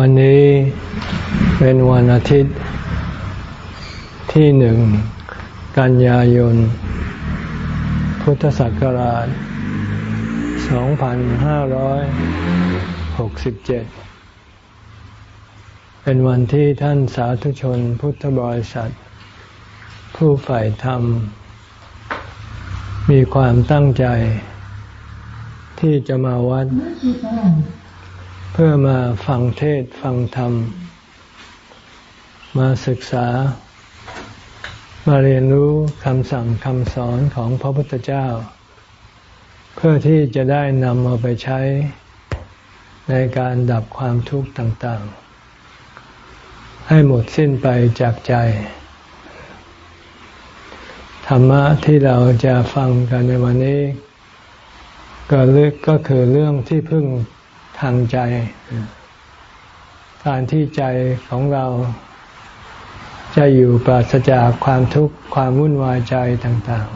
วันนี้เป็นวันอาทิตย์ที่หนึ่งกันยายน พุทธศักราช 2567 เป็นวันที่ท่านสาธุชนพุทธบริษัท ผู้ใฝ่ธรรม มีความตั้งใจที่จะมาวัด พื่อมาฟังเทศฟังธรรม มาศึกษา มาเรียนรู้คำสั่งคำสอนของพระพุทธเจ้า เพื่อที่จะได้นำเอาไปใช้ ในการดับความทุกข์ต่าง ๆ ให้หมดสิ้นไปจากใจ ธรรมะที่เราจะฟังกันในวันนี้ ก็เลือกก็คือเรื่องที่พึ่ง ทางใจ การที่ใจของเราจะอยู่ปราศจากความทุกข์ความวุ่นวายใจต่าง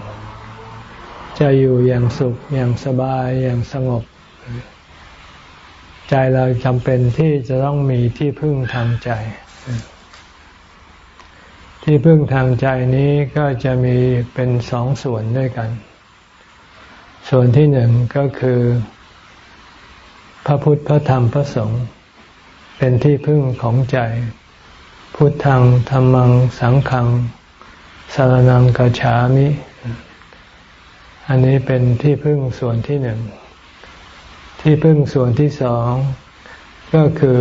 ๆ จะอยู่อย่างสุขอย่างสบายอย่างสงบ ใจเราจำเป็นที่จะต้องมีที่พึ่งทางใจ ที่พึ่งทางใจนี้ก็จะมีเป็นสองส่วนด้วยกัน ส่วนที่หนึ่งก็คือ ระพุทธพระธรรมพระสงฆ์เป็นที่พึ่งของใจ พุทธังธรรมังสังขังสารนังกัจฉามิ อันนี้เป็นที่พึ่งส่วนที่หนึ่ง ที่พึ่งส่วนที่สอง ก็คือ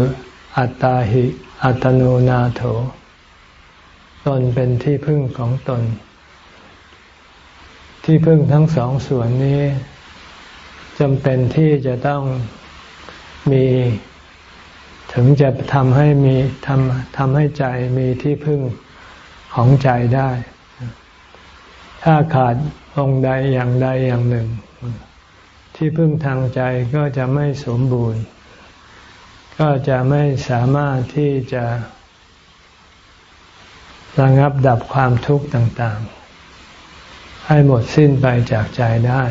อัตตาหิ อัตโนนาโถ ตนเป็นที่พึ่งของตน ที่พึ่งทั้งสองส่วนนี้จำเป็นที่จะต้อง มีถึงจะทำให้มีทำทำให้ใจมีที่พึ่งของใจได้ ถ้าขาดองค์ใดอย่างใดอย่างหนึ่ง ที่พึ่งทางใจก็จะไม่สมบูรณ์ ก็จะไม่สามารถที่จะระงับดับความทุกข์ต่าง ๆ ให้หมดสิ้นไปจากใจได้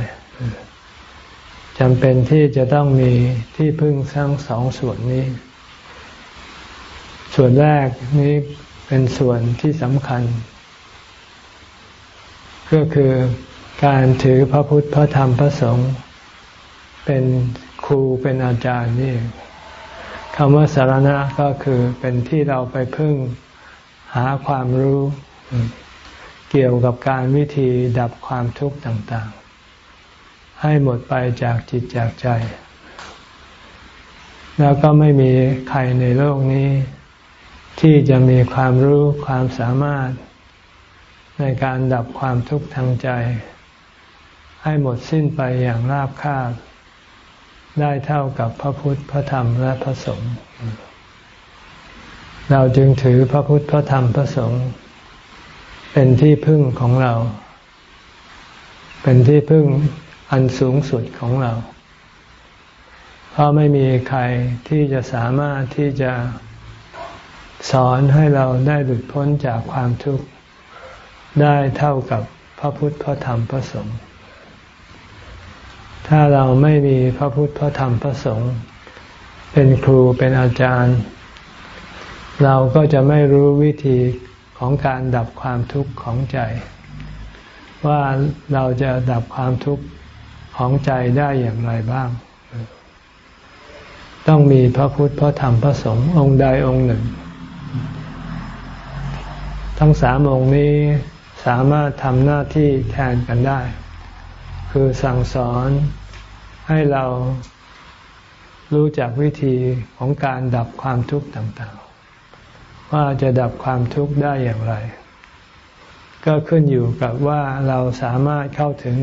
จำเป็นที่จะต้องมีที่พึ่งทั้งสองส่วนนี้ ส่วนแรกนี้เป็นส่วนที่สำคัญ ก็คือการถือพระพุทธพระธรรมพระสงฆ์เป็นครูเป็นอาจารย์นี่คำว่าสารณะก็คือเป็นที่เราไปพึ่งหาความรู้ เกี่ยวกับการวิธีดับความทุกข์ต่างๆ ให้หมดไปจากจิตจากใจ แล้วก็ไม่มีใครในโลกนี้ ที่จะมีความรู้ความสามารถ ในการดับความทุกข์ทางใจ ให้หมดสิ้นไปอย่างราบคาบ ได้เท่ากับพระพุทธพระธรรมและพระสงฆ์เราจึงถือพระพุทธพระธรรมพระสงฆ์เป็นที่พึ่งของเรา เป็นที่พึ่ง อันสูงสุดของเรา เพราะไม่มีใครที่จะสามารถที่จะสอนให้เราได้หลุดพ้นจากความทุกข์ ได้เท่ากับพระพุทธพระธรรมพระสงฆ์ ถ้าเราไม่มีพระพุทธพระธรรมพระสงฆ์เป็นครูเป็นอาจารย์ เราก็จะไม่รู้วิธีของการดับความทุกข์ของใจ ว่าเราจะดับความทุกข์ ของใจได้อย่างไรบ้าง ต้องมีพระพุทธพระธรรมพระสงฆ์องค์ใดองค์หนึ่ง ทั้งสามองค์นี้สามารถทำหน้าที่แทนกันได้ คือสั่งสอนให้เรารู้จักวิธีของการดับความทุกข์ต่างๆ ว่าจะดับความทุกข์ได้อย่างไร ก็ขึ้นอยู่กับว่าเราสามารถเข้าถึง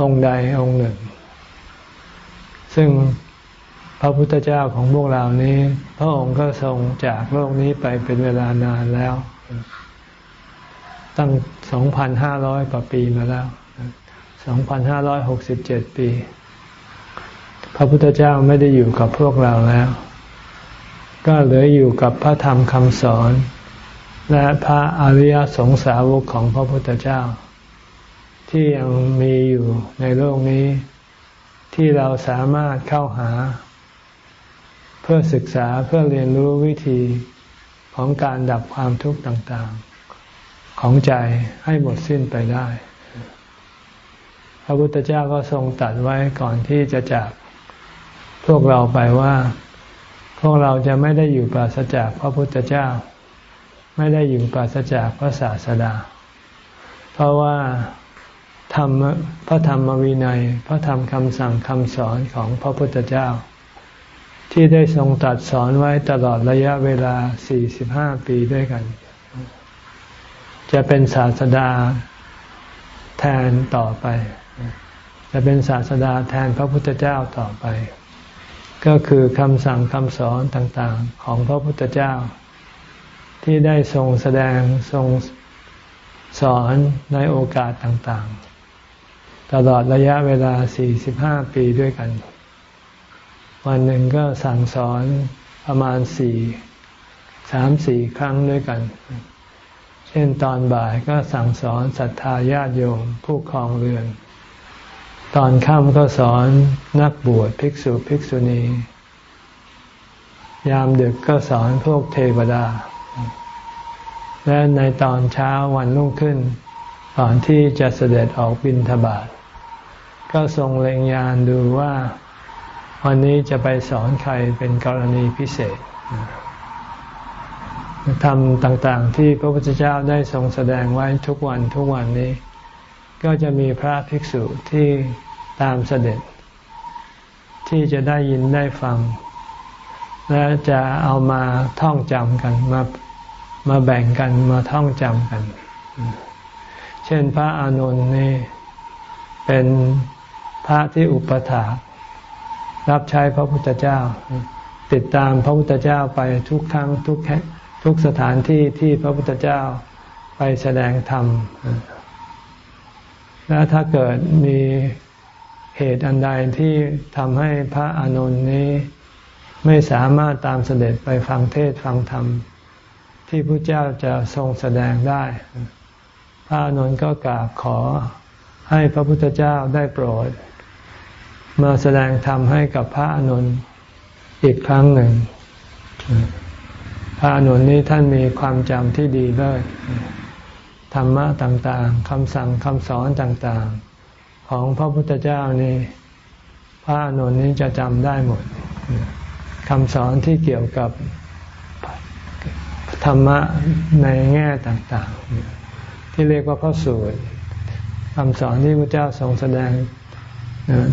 องค์ใดองค์หนึ่ง ซึ่งพระพุทธเจ้าของพวกเรานี้ พระองค์ก็ทรงจากโลกนี้ไปเป็นเวลานานแล้ว ตั้งสองพันห้าร้อยกว่าปีมาแล้วสองพันห้าร้อยหกสิบเจ็ดปี พระพุทธเจ้าไม่ได้อยู่กับพวกเราแล้ว ก็เหลืออยู่กับพระธรรมคำสอน และพระอริยสงสาวกของพระพุทธเจ้า ที่ยังมีอยู่ในโลกนี้ ที่เราสามารถเข้าหา เพื่อศึกษาเพื่อเรียนรู้วิธีของการดับความทุกข์ต่างๆ ของใจให้หมดสิ้นไปได้ พระพุทธเจ้าก็ทรงตัดไว้ก่อนที่จะจากพวกเราไปว่า พวกเราจะไม่ได้อยู่ปราศจากพระพุทธเจ้า ไม่ได้อยู่ปราศจากพระศาสดา เพราะว่า ธรรมพระธรรมวินัย พระธรรมคำสั่งคำสอนของพระพุทธเจ้า ที่ได้ทรงตัดสอนไว้ตลอดระยะเวลา 45 ปีด้วยกัน จะเป็นศาสดาแทนต่อไป จะเป็นศาสดาแทนพระพุทธเจ้าต่อไป ก็คือคำสั่งคำสอนต่างๆ ของพระพุทธเจ้า ที่ได้ทรงแสดงทรงสอนในโอกาสต่างๆ ตลอดระยะเวลา 45 ปีด้วยกัน วันหนึ่งก็สั่งสอนประมาณสี่สามสี่ครั้งด้วยกัน เช่นตอนบ่ายก็สั่งสอนศรัทธาญาติโยมผู้ครองเรือน ตอนค่ำก็สอนนักบวชภิกษุภิกษุณี ยามดึกก็สอนพวกเทวดา และในตอนเช้าวันรุ่งขึ้นก่อนที่จะเสด็จออกบินทบาท ก็ทรงเล็งยานดูว่า วันนี้จะไปสอนใครเป็นกรณีพิเศษธรรมต่างๆ ที่พระพุทธเจ้าได้ทรงแสดงไว้ทุกวันทุกวันนี้ ก็จะมีพระภิกษุที่ตามเสด็จ ที่จะได้ยินได้ฟัง และจะเอามาท่องจำกันมามาแบ่งกันมาท่องจำกัน เช่นพระอานนท์นี่เป็น พระที่อุปถารับใช้พระพุทธเจ้า ติดตามพระพุทธเจ้าไปทุกครั้งทุกแห่งทุกสถานที่ที่พระพุทธเจ้าไปแสดงธรรม และถ้าเกิดมีเหตุอันใดที่ทำให้พระอานนท์นี้ไม่สามารถตามเสด็จไปฟังเทศฟังธรรม ที่พระเจ้าจะทรงแสดงได้ พระอานนท์ก็กราบขอให้พระพุทธเจ้าได้โปรด มาแสดงธรรมให้กับพระอนุนอีกครั้งหนึ่ง พระอนุนนี้ท่านมีความจำที่ดีเลยธรรมะต่างๆคำสั่งคำสอนต่างๆ ของพระพุทธเจ้านี่พระอนุนนี้จะจำได้หมดคำสอนที่เกี่ยวกับธรรมะในแง่ต่างๆ ที่เรียกว่าพระสูตรคำสอนที่พระเจ้าทรงแสดง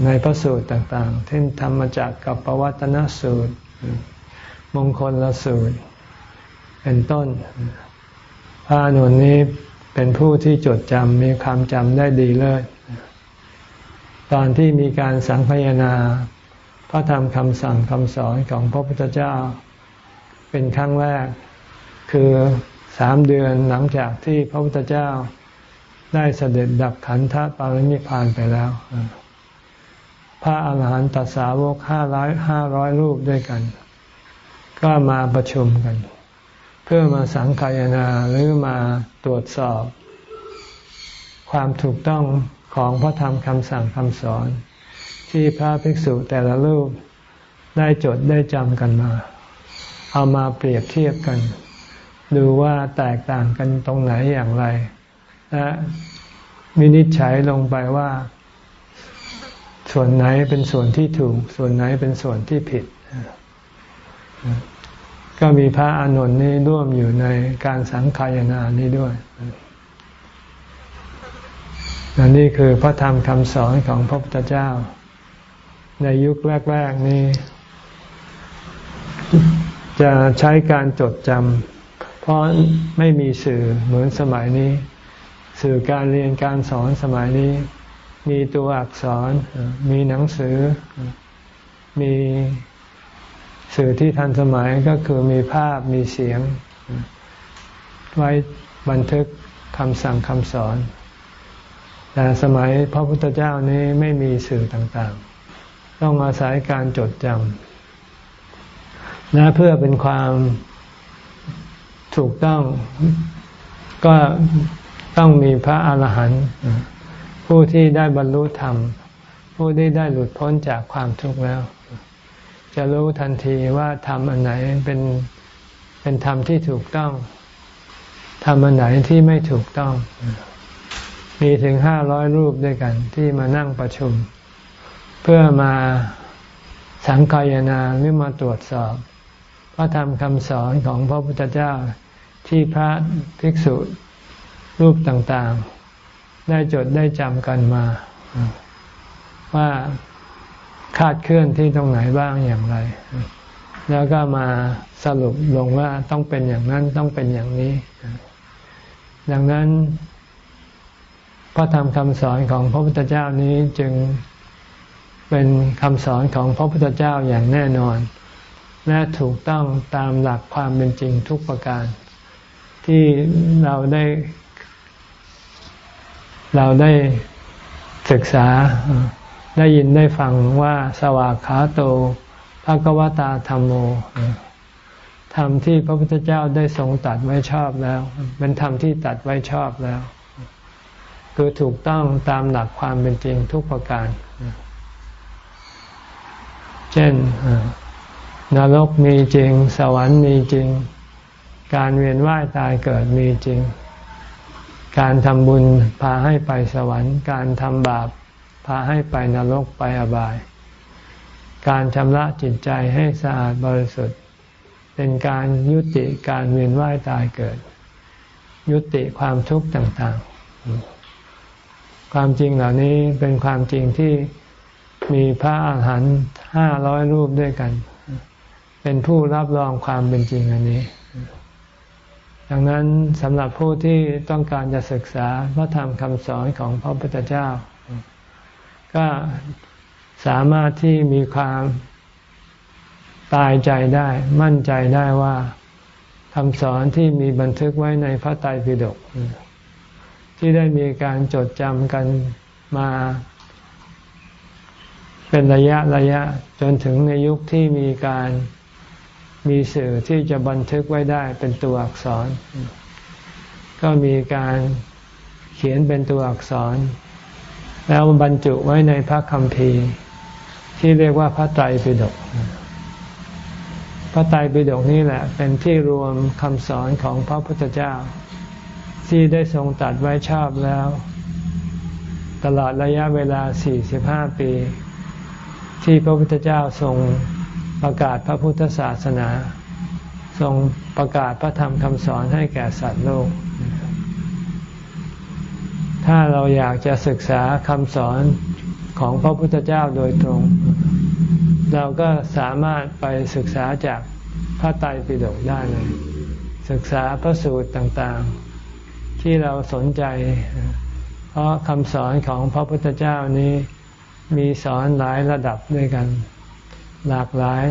ในพระสูตรต่างๆ เช่นธรรมจักกับปวัตนสูตร มงคลละสูตร เป็นต้น พระอนุนนี้เป็นผู้ที่จดจำมีความจำได้ดีเลยตอนที่มีการสังพยนา พระธรรมคำสั่งคำสอนของพระพุทธเจ้า เป็นครั้งแรก คือสามเดือนหลังจากที่พระพุทธเจ้าได้เสด็จดับขันธปรินิพานไปแล้ว พระอาหารหันตสาวกห้าร้อยห้าร้อยรูปด้วยกัน ก็มาประชุมกัน เพื่อมาสังขายนาหรือมาตรวจสอบ ความถูกต้องของพระธรรมคำสั่งคำสอน ที่พระภิกษุแต่ละรูปได้จดได้จำกันมา เอามาเปรียบเทียบกัน ดูว่าแตกต่างกันตรงไหนอย่างไร และวินิจฉัยลงไปว่า ส่วนไหนเป็นส่วนที่ถูก ส่วนไหนเป็นส่วนที่ผิด ก็มีพระอานนท์นี่ร่วมอยู่ในการสังขายนานี้ด้วยนนี่คือพระธรรมคำสอนของพระพุทธเจ้า ในยุคแรก ๆ นี้ จะใช้การจดจำเพราะไม่มีสื่อเหมือนสมัยนี้ สื่อการเรียนการสอนสมัยนี้ มีตัวอักษร มีหนังสือ มีสื่อที่ทันสมัยก็คือมีภาพมีเสียง ไว้บันทึกคำสั่งคำสอน แต่สมัยพระพุทธเจ้านี้ไม่มีสื่อต่างๆ ต้องอาศัยการจดจำและเพื่อเป็นความถูกต้องก็ต้องมีพระอาหารหันต์ ผู้ที่ได้บรรลุธรรม ผู้ที่ได้หลุดพ้นจากความทุกข์แล้ว จะรู้ทันทีว่าทำอันไหนเป็นเป็นธรรมที่ถูกต้องทำอันไหนที่ไม่ถูกต้อง มีถึงห้าร้อยรูปด้วยกันที่มานั่งประชุม เพื่อมาสังคายนาหรือมาตรวจสอบ พระธรรมคำสอนของพระพุทธเจ้าที่พระภิกษุรูปต่างๆ ได้จดได้จำกันมา ว่าคาดเคลื่อนที่ตรงไหนบ้างอย่างไร แล้วก็มาสรุปลงว่าต้องเป็นอย่างนั้นต้องเป็นอย่างนี้ ดังนั้น พระธรรมคำสอนของพระพุทธเจ้านี้จึงเป็นคำสอนของพระพุทธเจ้าอย่างแน่นอน และถูกต้องตามหลักความเป็นจริงทุกประการ ที่เราได้ เราได้ศึกษาได้ยินได้ฟังว่าสวากขาโตภะกวตาธรรมโมธรรมที่พระพุทธเจ้าได้ทรงตัดไว้ชอบแล้ว เป็นธรรมที่ตัดไว้ชอบแล้ว คือถูกต้องตามหลักความเป็นจริงทุกประการ เช่นนรกมีจริง สวรรค์มีจริง การเวียนว่ายตายเกิดมีจริง การทำบุญพาให้ไปสวรรค์ การทำบาปพาให้ไปนรกไปอบาย การชำระจิตใจให้สะอาดบริสุทธิ์ เป็นการยุติการเวียนว่ายตายเกิด ยุติความทุกข์ต่างๆ ความจริงเหล่านี้เป็นความจริงที่มีพระอาหารหันต์ห้าร้อยรูปด้วยกัน เป็นผู้รับรองความเป็นจริงอันนี้ ดังนั้นสำหรับผู้ที่ต้องการจะศึกษาพระธรรมคำสอนของพระพุทธเจ้า ก็สามารถที่มีความตายใจได้ มั่นใจได้ว่าคำสอนที่มีบันทึกไว้ในพระไตรปิฎกที่ได้มีการจดจำกันมาเป็นระยะระยะจนถึงในยุคที่มีการ มีสื่อที่จะบันทึกไว้ได้เป็นตัวอักษร ก็มีการเขียนเป็นตัวอักษร แล้วบรรจุไว้ในพระคัมภีร์ ที่เรียกว่าพระไตรปิฎกพระไตรปิฎกนี่แหละ เป็นที่รวมคำสอนของพระพุทธเจ้า ที่ได้ทรงตัดไว้ชอบแล้ว ตลอดระยะเวลา 45 ปี ที่พระพุทธเจ้าทรง ประกาศพระพุทธศาสนา ทรงประกาศพระธรรมคำสอนให้แก่สัตว์โลก ถ้าเราอยากจะศึกษาคำสอนของพระพุทธเจ้าโดยตรง เราก็สามารถไปศึกษาจากพระไตรปิฎกได้เลย ศึกษาพระสูตรต่างๆ ที่เราสนใจ เพราะคำสอนของพระพุทธเจ้านี้มีสอนหลายระดับด้วยกัน หลากหลาย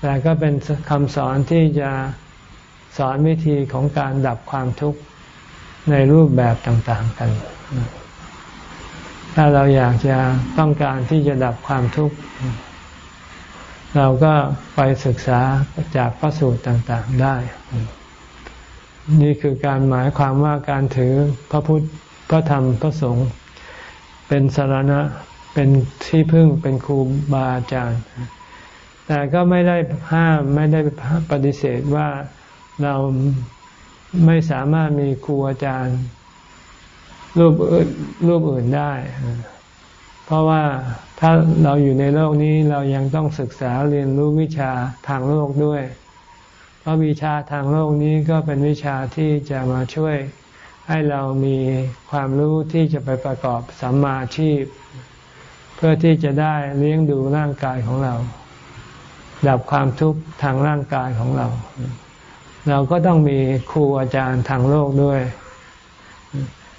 แต่ก็เป็นคำสอนที่จะสอนวิธีของการดับความทุกข์ในรูปแบบต่าง ๆ กัน ถ้าเราอยากจะต้องการที่จะดับความทุกข์ เราก็ไปศึกษาจากพระสูตรต่าง ๆ ได้ นี่คือการหมายความว่าการถือพระพุทธ พระธรรม พระสงฆ์เป็นสารณะ เป็นที่พึ่งเป็นครูบาอาจารย์ แต่ก็ไม่ได้ห้ามไม่ได้ปฏิเสธว่าเราไม่สามารถมีครูอาจารย์ รูปอื่นรูปอื่นได้ เพราะว่าถ้าเราอยู่ในโลกนี้เรายังต้องศึกษาเรียนรู้วิชาทางโลกด้วย เพราะวิชาทางโลกนี้ก็เป็นวิชาที่จะมาช่วยให้เรามีความรู้ที่จะไปประกอบสัมมาชีพ พื่อที่จะได้เลี้ยงดูร่างกายของเรา ดับความทุกข์ทางร่างกายของเรา เราก็ต้องมีครูอาจารย์ทางโลกด้วย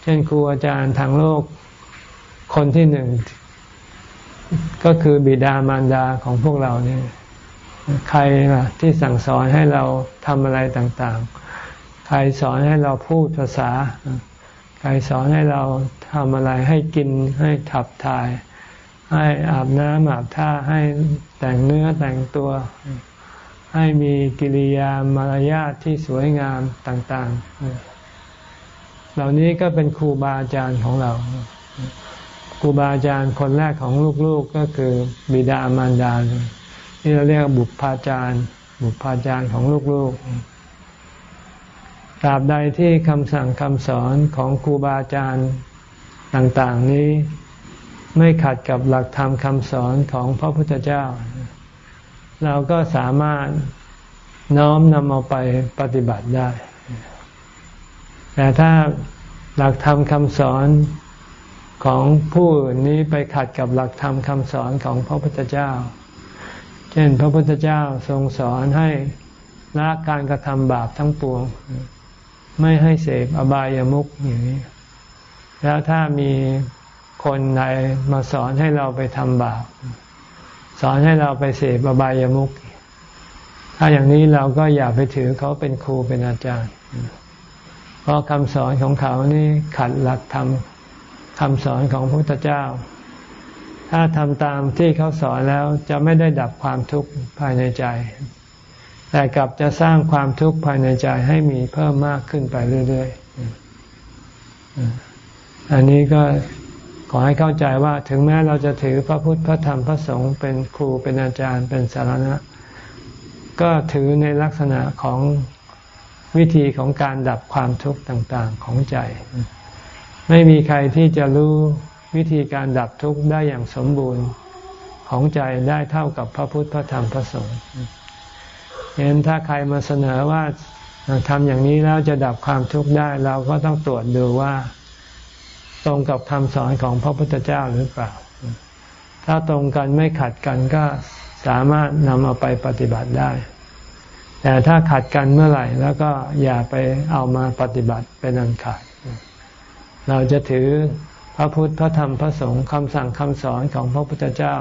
เช่นครูอาจารย์ทางโลกคนที่หนึ่ง ก็คือบิดามารดาของพวกเราเนี่ยใครล่ะที่สั่งสอนให้เราทำอะไรต่างๆ ใครสอนให้เราพูดภาษา ใครสอนให้เราทำอะไรให้กินให้ขับถ่าย ให้อาบน้ำอาบท่าให้แต่งเนื้อแต่งตัว ให้มีกิริยามารยาทที่สวยงามต่าง ๆ เหล่านี้ก็เป็นครูบาอาจารย์ของเราครูบาอาจารย์คนแรกของลูกๆกก็คือบิดามารดานี่เราเรียกบุพาจารย์ บุพาจารย์ของลูกๆตราบใดที่คำสั่งคำสอนของครูบาอาจารย์ต่าง ๆ นี้ ไม่ขัดกับหลักธรรมคำสอนของพระพุทธเจ้า เราก็สามารถน้อมนำเอาไปปฏิบัติได้ แต่ถ้าหลักธรรมคำสอนของผู้อื่นนี้ไปขัดกับหลักธรรมคำสอนของพระพุทธเจ้า เช่น พระพุทธเจ้าทรงสอนให้ละการกระทำบาปทั้งปวง ไม่ให้เสพอบายามุขอย่างนี้ แล้วถ้ามี คนใดมาสอนให้เราไปทำบาปสอนให้เราไปเสพอบายามุขถ้าอย่างนี้เราก็อย่าไปถือเขาเป็นครูเป็นอาจารย์ เพราะคำสอนของเขานี่ขัดหลักธรรมคำสอนของพระพุทธเจ้า ถ้าทำตามที่เขาสอนแล้วจะไม่ได้ดับความทุกข์ภายในใจ แต่กลับจะสร้างความทุกข์ภายในใจให้มีเพิ่มมากขึ้นไปเรื่อย ๆ อันนี้ก็ ขอให้เข้าใจว่าถึงแม้เราจะถือพระพุทธพระธรรมพระสงฆ์เป็นครูเป็นอาจารย์เป็นสารณะ ก็ถือในลักษณะของวิธีของการดับความทุกข์ต่าง ๆของใจ ไม่มีใครที่จะรู้วิธีการดับทุกข์ได้อย่างสมบูรณ์ของใจได้เท่ากับพระพุทธพระธรรมพระสงฆ์เห็นถ้าใครมาเสนอว่าทำอย่างนี้แล้วจะดับความทุกข์ได้ เราก็ต้องตรวจดูว่า ตรงกับคำสอนของพระพุทธเจ้าหรือเปล่า ถ้าตรงกันไม่ขัดกันก็สามารถนำเอาไปปฏิบัติได้ แต่ถ้าขัดกันเมื่อไหร่ แล้วก็อย่าไปเอามาปฏิบัติเป็นอันขาด เราจะถือพระพุทธพระธรรมพระสงฆ์คำสั่งคำสอนของพระพุทธเจ้า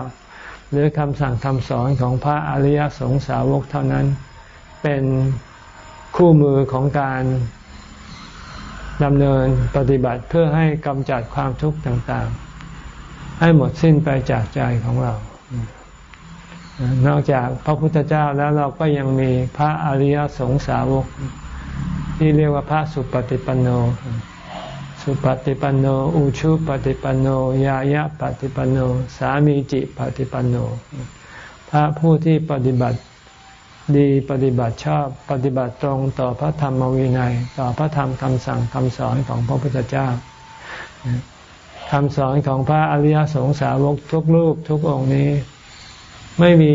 หรือคำสั่งคำสอนของพระอริยสงสาวกเท่านั้น เป็นคู่มือของการ ดำเนินปฏิบัติเพื่อให้กำจัดความทุกข์ต่างๆ ให้หมดสิ้นไปจากใจของเรา นอกจากพระพุทธเจ้าแล้วเราก็ยังมีพระอริยสงสาวก ที่เรียกว่าพระสุปฏิปันโน สุปฏิปันโน อุชุปฏิปันโน ยายะปฏิปันโน สามีจิปฏิปันโน พระผู้ที่ปฏิบัติ ดีปฏิบัติชอบปฏิบัติตรงต่อพระธรรมวินัย ต่อพระธรรมคำสั่งคำสอนของพระพุทธเจ้าคำสอนของพระอริยสงสาวกทุกรูปทุกองค์นี้ ไม่มี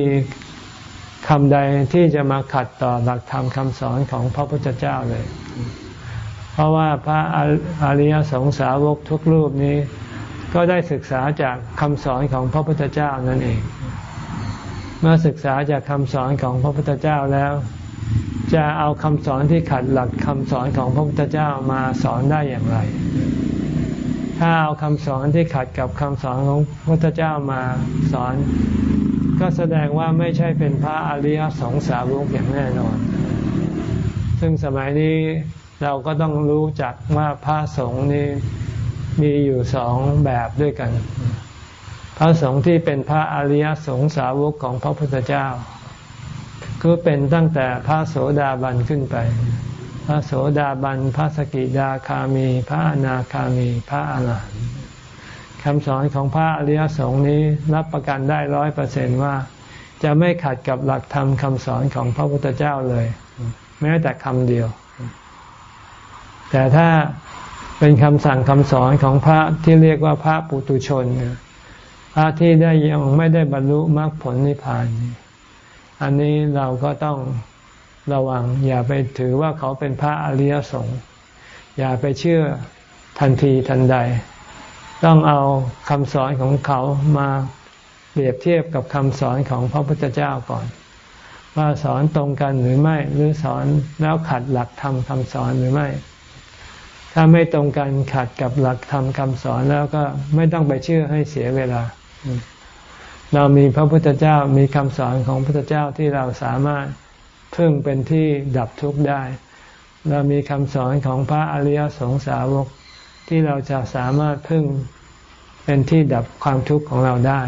คำใดที่จะมาขัดต่อหลักธรรมคำสอนของพระพุทธเจ้าเลย เพราะว่าพระอริยสงสาวกทุกรูปนี้ ก็ได้ศึกษาจากคำสอนของพระพุทธเจ้านั่นเอง เมื่อศึกษาจากคำสอนของพระพุทธเจ้าแล้ว จะเอาคำสอนที่ขัดหลักคำสอนของพระพุทธเจ้ามาสอนได้อย่างไร ถ้าเอาคำสอนที่ขัดกับคำสอนของพระพุทธเจ้ามาสอน ก็แสดงว่าไม่ใช่เป็นพระอริยสงสาวกอย่างแน่นอน ซึ่งสมัยนี้เราก็ต้องรู้จักว่าพระสงฆ์นี้มีอยู่สองแบบด้วยกัน พระสงฆ์ที่เป็นพระอริยสงสาวกของพระพุทธเจ้าคือเป็นตั้งแต่พระโสดาบันขึ้นไป พระโสดาบัน พระสกิดาคามี พระอนาคามี พระอรหันต์คำสอนของพระอริยสงฆ์นี้รับประกันได้ร้อยเปอร์เซนว่า จะไม่ขัดกับหลักธรรมคำสอนของพระพุทธเจ้าเลย แม้แต่คำเดียว แต่ถ้าเป็นคำสั่งคำสอนของพระที่เรียกว่าพระปุตุชน พระที่ได้ยังไม่ได้บรรลุมรรคผลนิพพาน อันนี้เราก็ต้องระวัง อย่าไปถือว่าเขาเป็นพระอริยสงฆ์อย่าไปเชื่อทันทีทันใด ต้องเอาคำสอนของเขามาเปรียบเทียบกับคำสอนของพระพุทธเจ้าก่อน ว่าสอนตรงกันหรือไม่หรือสอนแล้วขัดหลักธรรมคำสอนหรือไม่ ถ้าไม่ตรงกันขัดกับหลักธรรมคำสอนแล้วก็ไม่ต้องไปเชื่อให้เสียเวลา เรามีพระพุทธเจ้ามีคำสอนของพระพุทธเจ้าที่เราสามารถพึ่งเป็นที่ดับทุกข์ได้ เรามีคำสอนของพระอริยสงสาวกที่เราจะสามารถพึ่งเป็นที่ดับความทุกข์ของเราได้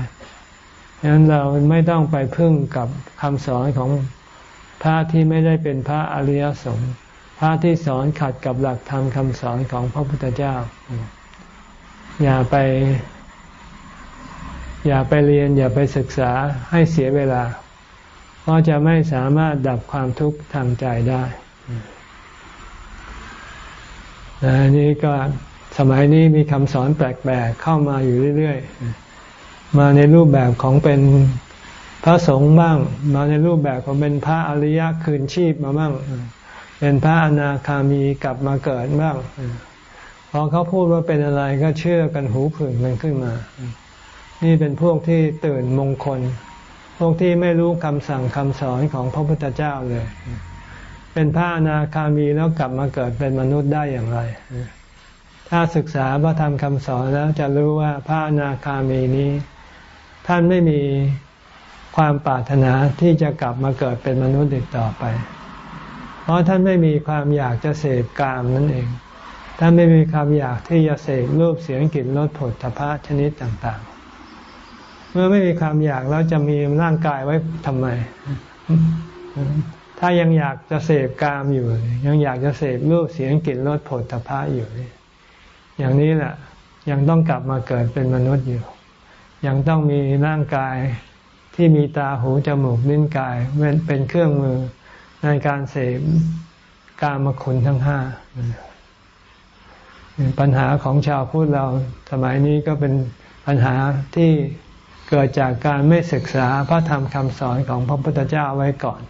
ดังนั้นเราไม่ต้องไปพึ่งกับคำสอนของพระที่ไม่ได้เป็นพระอริยสงฆ์พระที่สอนขัดกับหลักธรรมคำสอนของพระพุทธเจ้า อย่าไป อย่าไปเรียนอย่าไปศึกษาให้เสียเวลาราะจะไม่สามารถดับความทุกข์ทางใจได้อันนี้ก็สมัยนี้มีคำสอนแปลกๆเข้ามาอยู่เรื่อยๆ มาในรูปแบบของเป็นพระสงฆ์บ้าง มาในรูปแบบของเป็นพระอริยะคืนชีพมาบ้าง เป็นพระอนาคามีกลับมาเกิดบ้างพอเขาพูดว่าเป็นอะไรก็เชื่อกันหูผึ่งกันขึ้นมา นี่เป็นพวกที่ตื่นมงคล พวกที่ไม่รู้คำสั่งคำสอนของพระพุทธเจ้าเลย เป็นพระอนาคามีแล้วกลับมาเกิดเป็นมนุษย์ได้อย่างไร ถ้าศึกษาพระธรรมคำสอนแล้วจะรู้ว่าพระอนาคามีนี้ ท่านไม่มีความปรารถนาที่จะกลับมาเกิดเป็นมนุษย์อีกต่อไป เพราะท่านไม่มีความอยากจะเสพกามนั่นเอง ท่านไม่มีความอยากที่จะเสพรูปเสียงกลิ่นรสผลทพะชนิดต่างๆ เมื่อไม่มีความอยากแล้วจะมีร่างกายไว้ทำไม ถ้ายังอยากจะเสพกามอยู่ ยังอยากจะเสพรูปเสียงกลิ่นรสผลทพะอยู่ อย่างนี้แหละยังต้องกลับมาเกิดเป็นมนุษย์อยู่ ยังต้องมีร่างกายที่มีตาหูจมูกลิ้นกายเป็นเครื่องมือในการเสพกามคุณทั้งห้าปัญหาของชาวพุทธเราสมัยนี้ก็เป็นปัญหาที่ เกิดจากการไม่ศึกษาพระธรรมคำสอนของพระพุทธเจ้าไว้ก่อน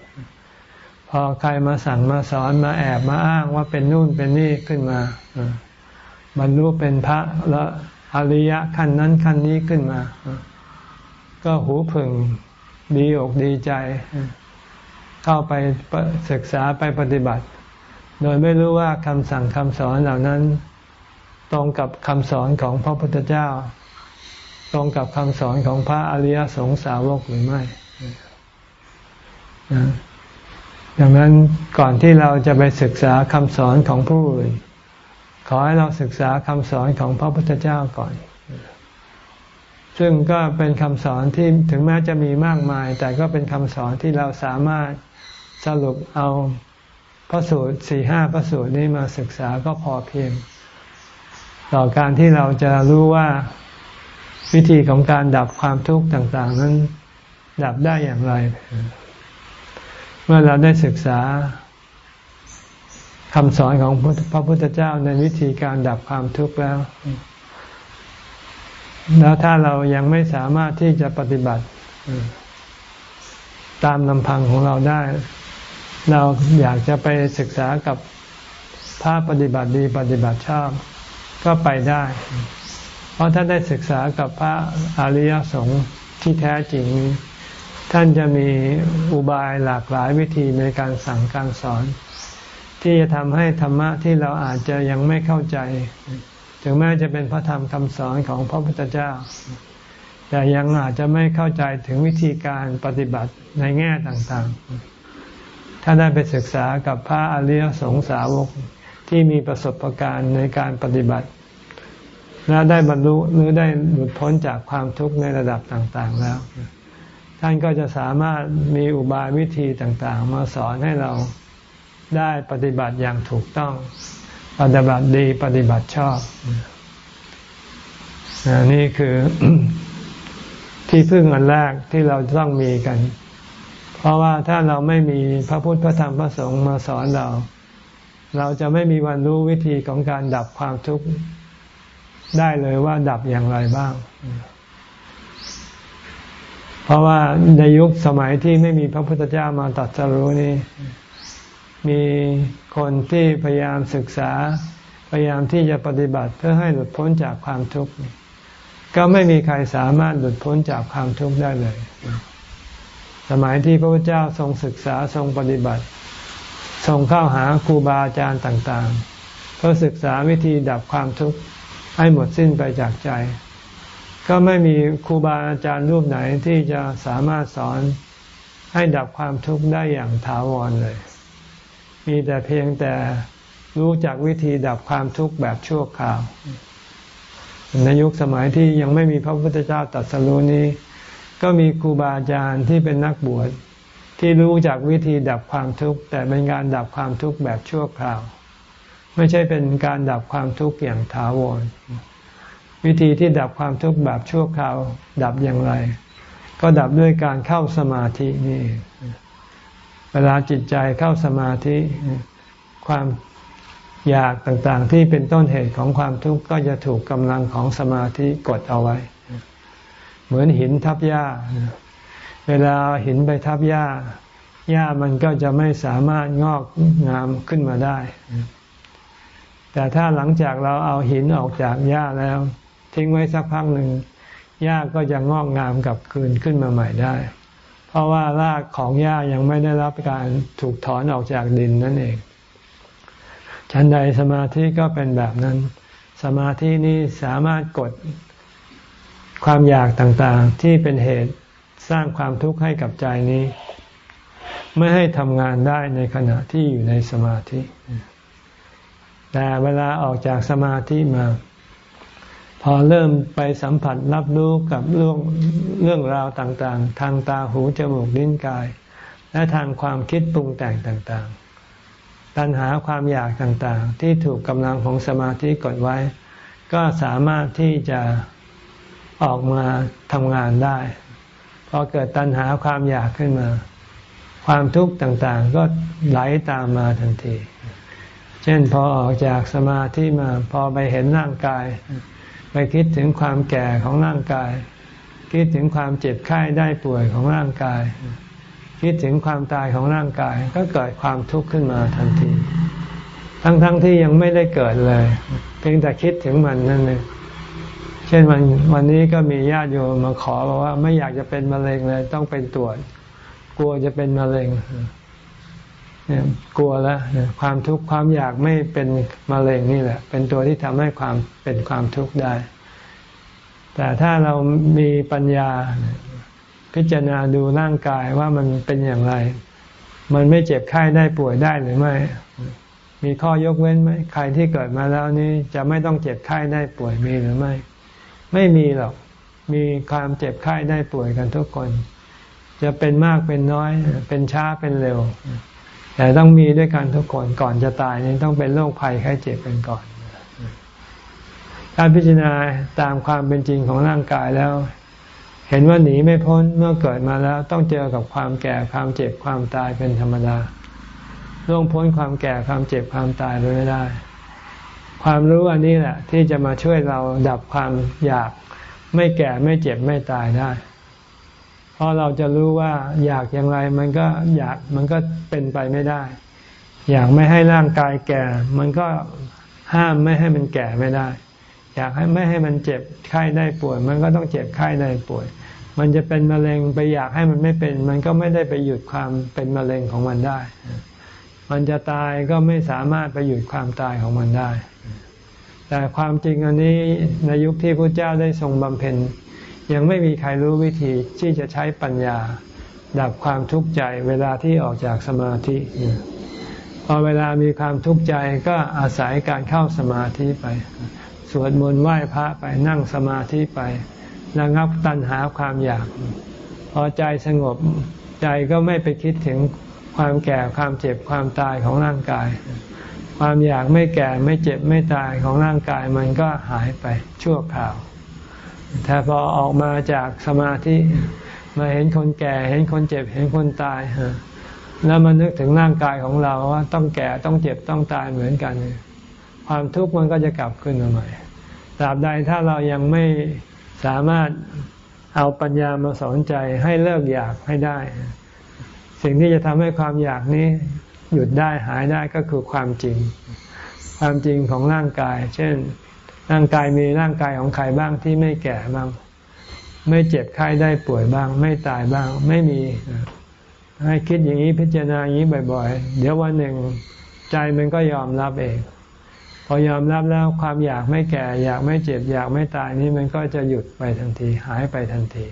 พอใครมาสั่งมาสอนมาแอบมาอ้างว่าเป็นนู่นเป็นนี่ขึ้นมาบรรลุเป็นพระและอริยะขั้นนั้นขั้นนี้ขึ้นมา ก็หูผึ่งดีอกดีใจ เข้าไปศึกษาไปปฏิบัติ โดยไม่รู้ว่าคำสั่งคำสอนเหล่านั้น ตรงกับคำสอนของพระพุทธเจ้า ตรงกับคำสอนของพระอริยสงสาวกหรือไม่ดังนั้นก่อนที่เราจะไปศึกษาคำสอนของผู้อื่น ขอให้เราศึกษาคำสอนของพระพุทธเจ้าก่อน ซึ่งก็เป็นคำสอนที่ถึงแม้จะมีมากมาย แต่ก็เป็นคำสอนที่เราสามารถสรุปเอาพระสูตรสี่ห้าพระสูตรนี้มาศึกษาก็พอเพียง ต่อการที่เราจะรู้ว่า วิธีของการดับความทุกข์ต่างๆ นั้น ดับได้อย่างไร เมื่อเราได้ศึกษาคำสอนของพระพุทธเจ้าในวิธีการดับความทุกข์แล้ว แล้วถ้าเรายังไม่สามารถที่จะปฏิบัติ ตามลำพังของเราได้ เราอยากจะไปศึกษากับพระปฏิบัติดีปฏิบัติชอบ ก็ไปได้ เพราะถ้าได้ศึกษากับพระอริยสงฆ์ที่แท้จริง ท่านจะมีอุบายหลากหลายวิธีในการสั่งการสอน ที่จะทำให้ธรรมะที่เราอาจจะยังไม่เข้าใจ ถึงแม้จะเป็นพระธรรมคำสอนของพระพุทธเจ้า แต่ยังอาจจะไม่เข้าใจถึงวิธีการปฏิบัติในแง่ต่างๆ ถ้าได้ไปศึกษากับพระอริยสงสาวกที่มีประสบการณ์ในการปฏิบัติ และได้บรรลุหรือได้หลุดพ้นจากความทุกข์ในระดับต่างๆแล้ว ท่านก็จะสามารถมีอุบายวิธีต่างๆ มาสอนให้เราได้ปฏิบัติอย่างถูกต้อง ปฏิบัติดีปฏิบัติชอบ นี่คือที่พึ่งอันแรกที่เราต้องมีกัน เพราะว่าถ้าเราไม่มีพระพุทธพระธรรมพระสงฆ์มาสอนเรา เราจะไม่มีวันรู้วิธีของการดับความทุกข์ ได้เลยว่าดับอย่างไรบ้าง เพราะว่าในยุคสมัยที่ไม่มีพระพุทธเจ้ามาตรัสรู้นี่มีคนที่พยายามศึกษา พยายามที่จะปฏิบัติเพื่อให้หลุดพ้นจากความทุกข์ก็ไม่มีใครสามารถหลุดพ้นจากความทุกข์ได้เลย สมัยที่พระพุทธเจ้าทรงศึกษาทรงปฏิบัติ ทรงเข้าหาครูบาอาจารย์ต่าง ๆ เพื่อศึกษาวิธีดับความทุกข์ ให้หมดสิ้นไปจากใจ ก็ไม่มีครูบาอาจารย์รูปไหนที่จะสามารถสอนให้ดับความทุกข์ได้อย่างถาวรเลย มีแต่เพียงแต่รู้จักวิธีดับความทุกข์แบบชั่วคราว ในยุคสมัยที่ยังไม่มีพระพุทธเจ้าตรัสรู้นี้ ก็มีครูบาอาจารย์ที่เป็นนักบวชที่รู้จักวิธีดับความทุกข์แต่เป็นการดับความทุกข์แบบชั่วคราว ไม่ใช่เป็นการดับความทุกข์อย่างถาวร วิธีที่ดับความทุกข์แบบชั่วคราวดับอย่างไร ก็ดับด้วยการเข้าสมาธินี่ เวลาจิตใจเข้าสมาธิ ความอยากต่างๆ ที่เป็นต้นเหตุของความทุกข์ก็จะถูกกำลังของสมาธิกดเอาไว้ เหมือนหินทับหญ้า เวลาหินไปทับหญ้าหญ้ามันก็จะไม่สามารถงอกงามขึ้นมาได้ แต่ถ้าหลังจากเราเอาหินออกจากหญ้าแล้ว ทิ้งไว้สักพักหนึ่งหญ้าก็จะงอกงามกลับคืนขึ้นมาใหม่ได้ เพราะว่ารากของหญ้ายังไม่ได้รับการถูกถอนออกจากดินนั่นเองชั้นใดสมาธิก็เป็นแบบนั้น สมาธินี้สามารถกดความอยากต่างๆ ที่เป็นเหตุสร้างความทุกข์ให้กับใจนี้ ไม่ให้ทำงานได้ในขณะที่อยู่ในสมาธิ แต่เวลาออกจากสมาธิมา พอเริ่มไปสัมผัสรับรู้กับเรื่องเรื่องราวต่างๆ ทางตาหูจมูกลิ้นกาย และทางความคิดปรุงแต่งต่างๆ ตัณหาความอยากต่างๆ ที่ถูกกำลังของสมาธิกดไว้ ก็สามารถที่จะออกมาทำงานได้ พอเกิดตัณหาความอยากขึ้นมา ความทุกข์ต่างๆ ก็ไหลตามมาทันที ช่นพอออกจากสมาธิมาพอไปเห็นร่างกาย ไปคิดถึงความแก่ของร่างกาย คิดถึงความเจ็บไข้ได้ป่วยของร่างกาย คิดถึงความตายของร่างกาย ก็เกิดความทุกข์ขึ้นมาทันที ทั้งๆทที่ยังไม่ได้เกิดเลย เพียงแต่คิดถึงมันนั่นเองเช่นวันวันนี้ก็มีญาติโยมมาขอบอกว่าไม่อยากจะเป็นมะเร็งเลย ต้องเป็นตรวจ กลัวจะเป็นมะเร็ง กลัวแล้วความทุกข์ความอยากไม่เป็นมะเร็งนี่แหละ เป็นตัวที่ทำให้ความเป็นความทุกข์ได้ แต่ถ้าเรามีปัญญาพิจารณาดูร่างกายว่ามันเป็นอย่างไร มันไม่เจ็บไข้ได้ป่วยได้หรือไม่ มีข้อยกเว้นไหมใครที่เกิดมาแล้วนี้จะไม่ต้องเจ็บไข้ได้ป่วยมีหรือไม่ ไม่มีหรอก มีความเจ็บไข้ได้ป่วยกันทุกคน จะเป็นมากเป็นน้อย เป็นช้าเป็นเร็ว แต่ต้องมีด้วยกันทุกคนก่อนจะตายนี้ต้องเป็นโรคภัยไข้เจ็บกันก่อนการพิจารณาตามความเป็นจริงของร่างกายแล้ว เห็นว่าหนีไม่พ้นเมื่อเกิดมาแล้ว ต้องเจอกับความแก่ความเจ็บความตายเป็นธรรมดาล่วงพ้นความแก่ความเจ็บความตายไปไม่ได้ ความรู้อันนี้แหละ ที่จะมาช่วยเราดับความอยาก ไม่แก่ไม่เจ็บไม่ตายได้ เพราะเราจะรู้ว่าอยากอย่างไรมันก็อยากมันก็เป็นไปไม่ได้ อยากไม่ให้ร่างกายแก่ มันก็ห้ามไม่ให้มันแก่ไม่ได้ อยากให้ไม่ให้มันเจ็บไข้ได้ป่วย มันก็ต้องเจ็บไข้ได้ป่วย มันจะเป็นมะเร็งไปอยากให้มันไม่เป็น มันก็ไม่ได้ไปหยุดความเป็นมะเร็งของมันได้ มันจะตายก็ไม่สามารถไปหยุดความตายของมันได้ แต่ความจริงอันนี้ในยุคที่พระเจ้าได้ทรงบำเพ็ญ ยังไม่มีใครรู้วิธีที่จะใช้ปัญญา ดับความทุกข์ใจเวลาที่ออกจากสมาธิ พอเวลามีความทุกข์ใจก็อาศัยการเข้าสมาธิไป สวดมนต์ไหว้พระไปนั่งสมาธิไประงับตัณหาความอยาก พอใจสงบใจก็ไม่ไปคิดถึงความแก่ความเจ็บความตายของร่างกาย ความอยากไม่แก่ไม่เจ็บไม่ตายของร่างกายมันก็หายไปชั่วคราว แต่พอออกมาจากสมาธิมาเห็นคนแก่ เห็นคนเจ็บ เห็นคนตายแล้วมันนึกถึงร่างกายของเราว่าต้องแก่ต้องเจ็บต้องตายเหมือนกัน ความทุกข์มันก็จะกลับขึ้นมาใหม่ตราบใดถ้าเรายังไม่สามารถเอาปัญญามาสอนใจให้เลิกอยากให้ได้ สิ่งที่จะทำให้ความอยากนี้หยุดได้หายได้ก็คือความจริง ความจริงของร่างกาย เช่น ร่างกายมีร่างกายของใครบ้างที่ไม่แก่บ้าง ไม่เจ็บไข้ได้ป่วยบ้าง ไม่ตายบ้าง ไม่มี ให้คิดอย่างนี้พิจารณาอย่างนี้บ่อยๆ เดี๋ยววันหนึ่งใจมันก็ยอมรับเอง พอยอมรับแล้วความอยากไม่แก่ อยากไม่เจ็บ อยากไม่ตายนี้มันก็จะหยุดไปทันที หายไปทันที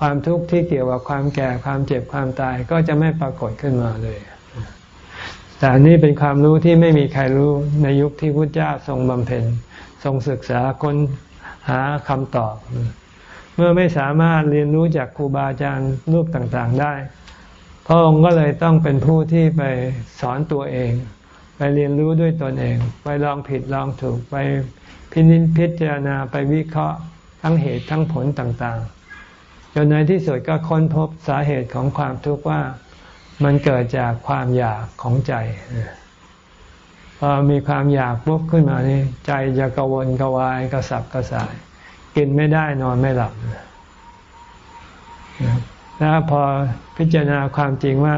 ความทุกข์ที่เกี่ยวกับความแก่ความเจ็บความตายก็จะไม่ปรากฏขึ้นมาเลยแต่นี่เป็นความรู้ที่ไม่มีใครรู้ในยุคที่พุทธเจ้าทรงบำเพ็ญ ทรงศึกษาค้นหาคำตอบ เมื่อไม่สามารถเรียนรู้จากครูบาอาจารย์รูปต่างๆได้ พระองค์ก็เลยต้องเป็นผู้ที่ไปสอนตัวเอง ไปเรียนรู้ด้วยตนเอง ไปลองผิดลองถูกไปพินิจพิจารณาไปวิเคราะห์ทั้งเหตุทั้งผลต่างๆจนในที่สุดก็ค้นพบสาเหตุของความทุกข์ว่ามันเกิดจากความอยากของใจ พอมีความอยากปุ๊บขึ้นมานี่ใจจะกระวนกระวายกระสับกระส่าย กินไม่ได้นอนไม่หลับแล้วพอพิจารณาความจริงว่า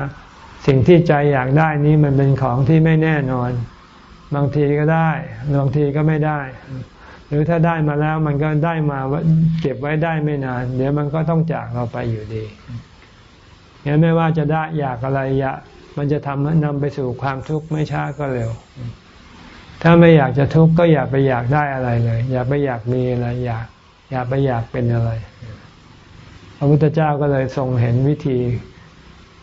สิ่งที่ใจอยากได้นี้มันเป็นของที่ไม่แน่นอน บางทีก็ได้บางทีก็ไม่ได้ หรือถ้าได้มาแล้วมันก็ได้มาเก็บไว้ได้ไม่นาน เดี๋ยวมันก็ต้องจากเราไปอยู่ดีงั้นไม่ว่าจะได้อยากอะไรอยาก มันจะทำนำไปสู่ความทุกข์ไม่ช้าก็เร็ว ถ้าไม่อยากจะทุกข์ก็อย่าไปอยากได้อะไรเลย อย่าไปอยากมีอะไร อยาก อย่าไปอยากเป็นอะไร พระพุทธเจ้าก็เลยทรงเห็นวิธี